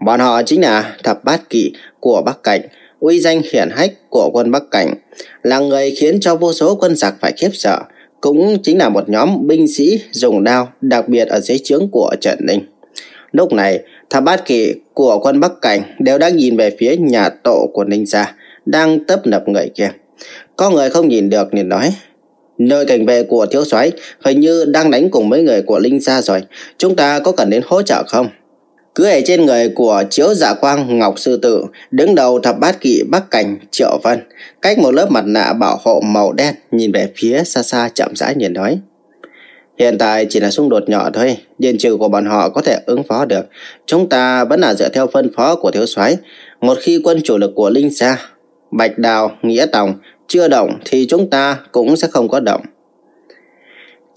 Bọn họ chính là thập bát kỵ của Bắc Cảnh, uy danh hiển hách của quân Bắc Cảnh, là người khiến cho vô số quân giặc phải khiếp sợ, cũng chính là một nhóm binh sĩ dùng đao đặc biệt ở dưới trướng của Trần Ninh. Lúc này, thập bát kỵ của quân Bắc Cảnh đều đang nhìn về phía nhà tổ của Ninh Gia, đang tấp nập người kia. Có người không nhìn được liền nói, nơi cảnh vệ của thiếu soái hình như đang đánh cùng mấy người của Linh Gia rồi, chúng ta có cần đến hỗ trợ không? Cứ ở trên người của chiếu dạ quang Ngọc Sư Tử, đứng đầu thập bát kỵ Bắc Cảnh Triệu Vân, cách một lớp mặt nạ bảo hộ màu đen nhìn về phía xa xa chậm rãi nhìn nói. Hiện tại chỉ là xung đột nhỏ thôi, điện trừ của bọn họ có thể ứng phó được. Chúng ta vẫn là dựa theo phân phó của thiếu soái. Một khi quân chủ lực của Linh Sa, Bạch Đào, Nghĩa Tòng chưa động thì chúng ta cũng sẽ không có động.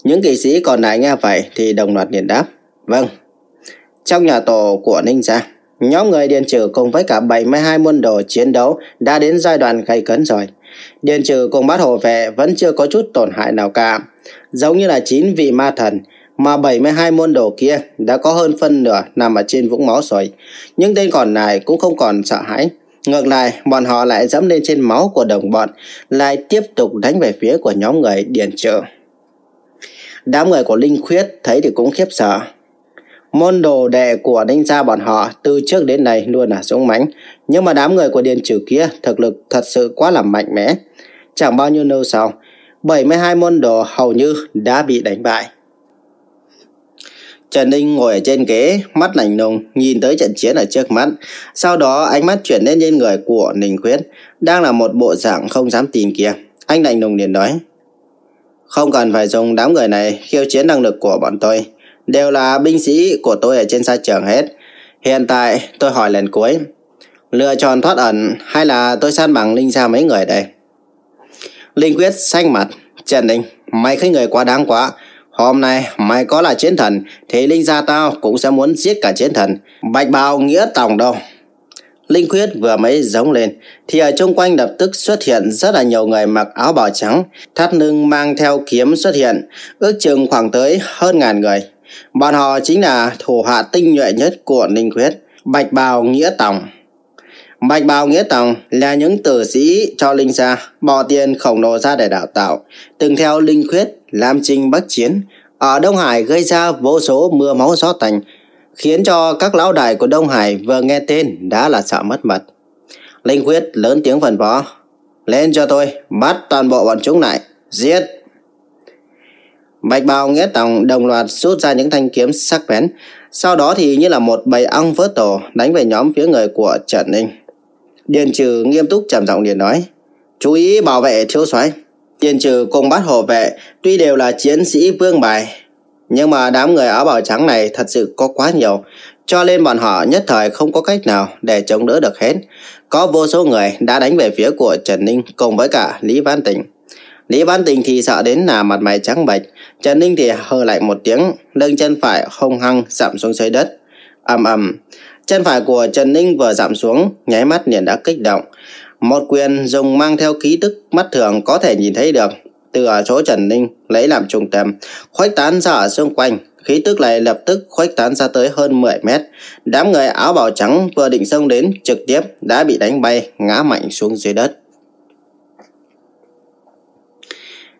Những kỵ sĩ còn lại nghe vậy thì đồng loạt liền đáp. Vâng. Trong nhà tổ của Ninh Gia, nhóm người điện trừ cùng với cả 72 môn đồ chiến đấu đã đến giai đoạn gay cấn rồi. Điện trừ cùng bát hồ vệ vẫn chưa có chút tổn hại nào cả giống như là 9 vị ma thần, mà 72 môn đồ kia đã có hơn phân nửa nằm ở trên vũng máu rồi. Nhưng tên còn lại cũng không còn sợ hãi. Ngược lại, bọn họ lại dẫm lên trên máu của đồng bọn, lại tiếp tục đánh về phía của nhóm người điền trợ. Đám người của Linh Khuyết thấy thì cũng khiếp sợ. Môn đồ đệ của đánh gia bọn họ từ trước đến nay luôn là dũng mãnh, nhưng mà đám người của điền trừ kia thực lực thật sự quá là mạnh mẽ. Chẳng bao nhiêu lâu sau, 72 môn đồ hầu như đã bị đánh bại. Trần Ninh ngồi ở trên ghế, mắt lạnh lùng, nhìn tới trận chiến ở trước mắt. Sau đó ánh mắt chuyển lên trên người của Ninh Khuyết, đang là một bộ dạng không dám tin kia. Anh lạnh lùng liền nói. Không cần phải dùng đám người này khiêu chiến năng lực của bọn tôi. Đều là binh sĩ của tôi ở trên sa trường hết. Hiện tại tôi hỏi lần cuối. Lựa chọn thoát ẩn hay là tôi san bằng Linh ra mấy người đây? Linh Quyết xanh mặt. Trần Ninh, mày khinh người quá đáng quá. Hôm nay mày có là chiến thần thì Linh gia tao cũng sẽ muốn giết cả chiến thần. Bạch bào nghĩa tòng đâu. Linh Quyết vừa mới giống lên thì ở chung quanh lập tức xuất hiện rất là nhiều người mặc áo bào trắng, thắt lưng mang theo kiếm xuất hiện, ước chừng khoảng tới hơn ngàn người. Bọn họ chính là thủ hạ tinh nhuệ nhất của Linh Quyết, Bạch Bào Nghĩa Tòng. Bạch bào nghĩa tòng là những tử sĩ cho linh gia bỏ tiền khổng lồ ra để đào tạo, từng theo linh khuyết làm trình bắc chiến, ở Đông Hải gây ra vô số mưa máu gió tành, khiến cho các lão đại của Đông Hải vừa nghe tên đã là sợ mất mật. Linh khuyết lớn tiếng phần phó, lên cho tôi, bắt toàn bộ bọn chúng lại, giết. Bạch bào nghĩa tòng đồng loạt rút ra những thanh kiếm sắc bén, sau đó thì như là một bầy ong vớt tổ đánh về nhóm phía người của Trần Ninh. Điền trừ nghiêm túc trầm giọng liền nói Chú ý bảo vệ thiếu soái Điền trừ cùng bắt hộ vệ Tuy đều là chiến sĩ vương bài Nhưng mà đám người áo bào trắng này Thật sự có quá nhiều cho nên bọn họ nhất thời không có cách nào để chống đỡ được hết. Có vô số người đã đánh về phía của Trần Ninh cùng với cả Lý Văn Tình. Lý Văn Tình thì sợ đến là mặt mày trắng bệch, Trần Ninh thì hơ lạnh một tiếng, lưng chân phải hung hăng giảm xuống dưới đất. ầm ầm, chân phải của Trần Ninh vừa giảm xuống, nháy mắt liền đã kích động. Một quyền dùng mang theo ký tức mắt thường có thể nhìn thấy được, từ ở chỗ Trần Ninh lấy làm trung tâm, khuếch tán ra ở xung quanh, khí tức này lập tức khuếch tán ra tới hơn 10 mét. Đám người áo bào trắng vừa định xông đến trực tiếp đã bị đánh bay, ngã mạnh xuống dưới đất.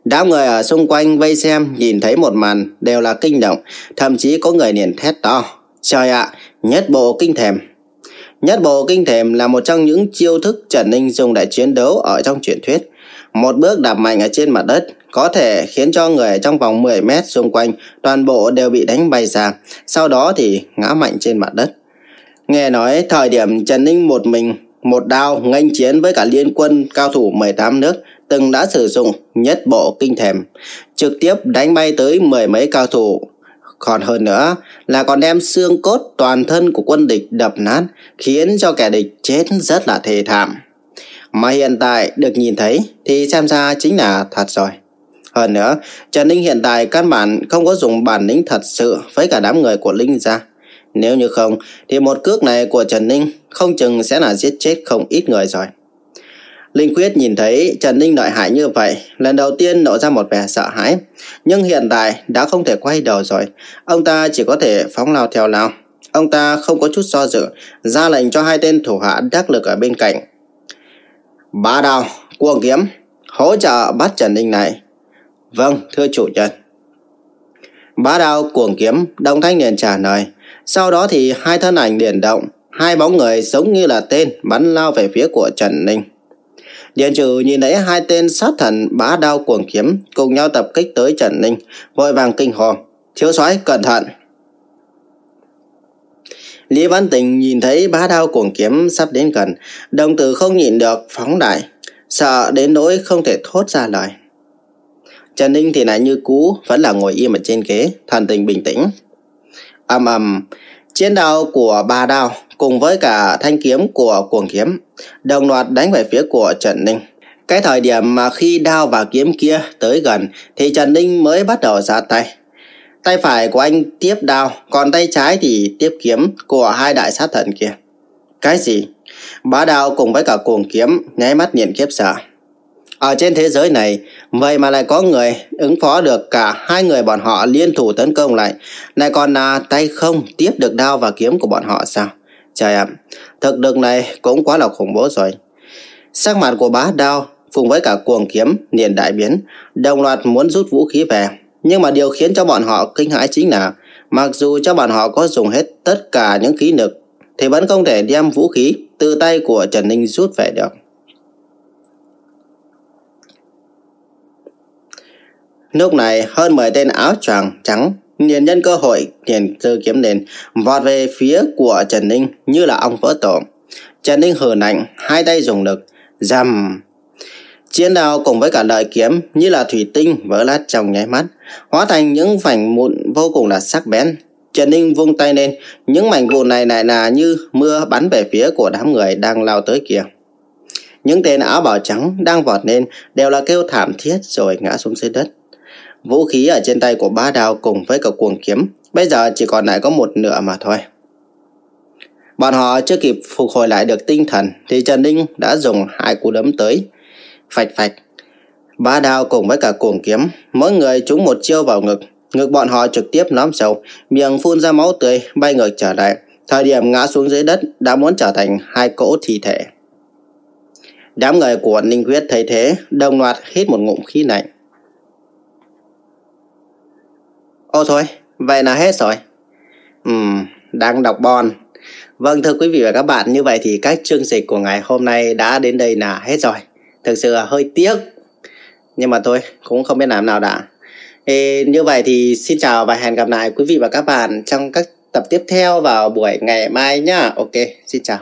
Đám người ở xung quanh vây xem nhìn thấy một màn đều là kinh động, thậm chí có người liền thét to. Trời ạ, nhất bộ kinh thèm. Nhất bộ kinh thèm là một trong những chiêu thức Trần Ninh dùng để chiến đấu ở trong truyền thuyết. Một bước đạp mạnh ở trên mặt đất có thể khiến cho người trong vòng 10 mét xung quanh toàn bộ đều bị đánh bay ra, sau đó thì ngã mạnh trên mặt đất. Nghe nói thời điểm Trần Ninh một mình, một đao nghênh chiến với cả liên quân cao thủ 18 nước từng đã sử dụng nhất bộ kinh thèm, trực tiếp đánh bay tới mười mấy cao thủ. Còn hơn nữa là còn đem xương cốt toàn thân của quân địch đập nát, khiến cho kẻ địch chết rất là thê thảm. Mà hiện tại được nhìn thấy thì xem ra chính là thật rồi. Hơn nữa, Trần Ninh hiện tại căn bản không có dùng bản lĩnh thật sự với cả đám người của Linh ra. Nếu như không, thì một cước này của Trần Ninh không chừng sẽ là giết chết không ít người rồi. Linh Khuyết nhìn thấy Trần Ninh lợi hại như vậy, lần đầu tiên nổ ra một vẻ sợ hãi. Nhưng hiện tại đã không thể quay đầu rồi, ông ta chỉ có thể phóng lao theo lao. Ông ta không có chút do dự, ra lệnh cho hai tên thủ hạ đắc lực ở bên cạnh. Bá đào, cuồng kiếm, hỗ trợ bắt Trần Ninh này. Vâng, thưa chủ nhân. Bá đào cuồng kiếm, đồng thanh liền trả lời. Sau đó thì hai thân ảnh liền động, hai bóng người giống như là tên bắn lao về phía của Trần Ninh. Điện trừ nhìn thấy hai tên sát thần bá đao cuồng kiếm cùng nhau tập kích tới Trần Ninh, vội vàng kinh hò. Thiếu soái cẩn thận! Lý Văn Tình nhìn thấy bá đao cuồng kiếm sắp đến gần, đồng tử không nhìn được phóng đại, sợ đến nỗi không thể thốt ra lời. Trần Ninh thì lại như cũ, vẫn là ngồi im ở trên ghế, thần tình bình tĩnh. âm ầm, chiến đao của bà đao cùng với cả thanh kiếm của cuồng kiếm đồng loạt đánh về phía của Trần Ninh. Cái thời điểm mà khi đao và kiếm kia tới gần thì Trần Ninh mới bắt đầu ra tay. Tay phải của anh tiếp đao, còn tay trái thì tiếp kiếm của hai đại sát thần kia. Cái gì? Bá đao cùng với cả cuồng kiếm nháy mắt nhìn kiếp sợ. Ở trên thế giới này, vậy mà lại có người ứng phó được cả hai người bọn họ liên thủ tấn công lại, lại còn là tay không tiếp được đao và kiếm của bọn họ sao? Trời ạ, thực lực này cũng quá là khủng bố rồi. Sắc mặt của bá đao cùng với cả cuồng kiếm liền đại biến, đồng loạt muốn rút vũ khí về. Nhưng mà điều khiến cho bọn họ kinh hãi chính là mặc dù cho bọn họ có dùng hết tất cả những khí lực thì vẫn không thể đem vũ khí từ tay của Trần Ninh rút về được. Lúc này hơn 10 tên áo choàng trắng liền nhân cơ hội liền giơ kiếm lên vọt về phía của Trần Ninh như là ong vỡ tổ. Trần Ninh hừ lạnh, hai tay dùng lực, rầm. Chiến đao cùng với cả lợi kiếm như là thủy tinh vỡ lát trong nháy mắt, hóa thành những mảnh mụn vô cùng là sắc bén. Trần Ninh vung tay lên, những mảnh vụn này lại là như mưa bắn về phía của đám người đang lao tới kia. Những tên áo bào trắng đang vọt lên đều là kêu thảm thiết rồi ngã xuống dưới đất. Vũ khí ở trên tay của ba đào cùng với cả cuồng kiếm, Bây giờ chỉ còn lại có một nửa mà thôi. Bọn họ chưa kịp phục hồi lại được tinh thần Thì Trần Ninh đã dùng hai cú đấm tới. Phạch phạch. Ba đao cùng với cả cuồng kiếm, Mỗi người trúng một chiêu vào ngực. Ngực bọn họ trực tiếp nóm sầu, Miệng phun ra máu tươi, bay ngược trở lại. Thời điểm ngã xuống dưới đất Đã muốn trở thành hai cỗ thi thể. Đám người của Ninh quyết thấy thế, Đồng loạt hít một ngụm khí lạnh. Ô thôi, vậy là hết rồi. Ừm, đang đọc bon. Vâng thưa quý vị và các bạn, như vậy thì các chương trình của ngày hôm nay đã đến đây là hết rồi. Thực sự là hơi tiếc. Nhưng mà thôi cũng không biết làm nào đã. Ê, như vậy thì xin chào và hẹn gặp lại quý vị và các bạn trong các tập tiếp theo vào buổi ngày mai nhá. Ok, xin chào.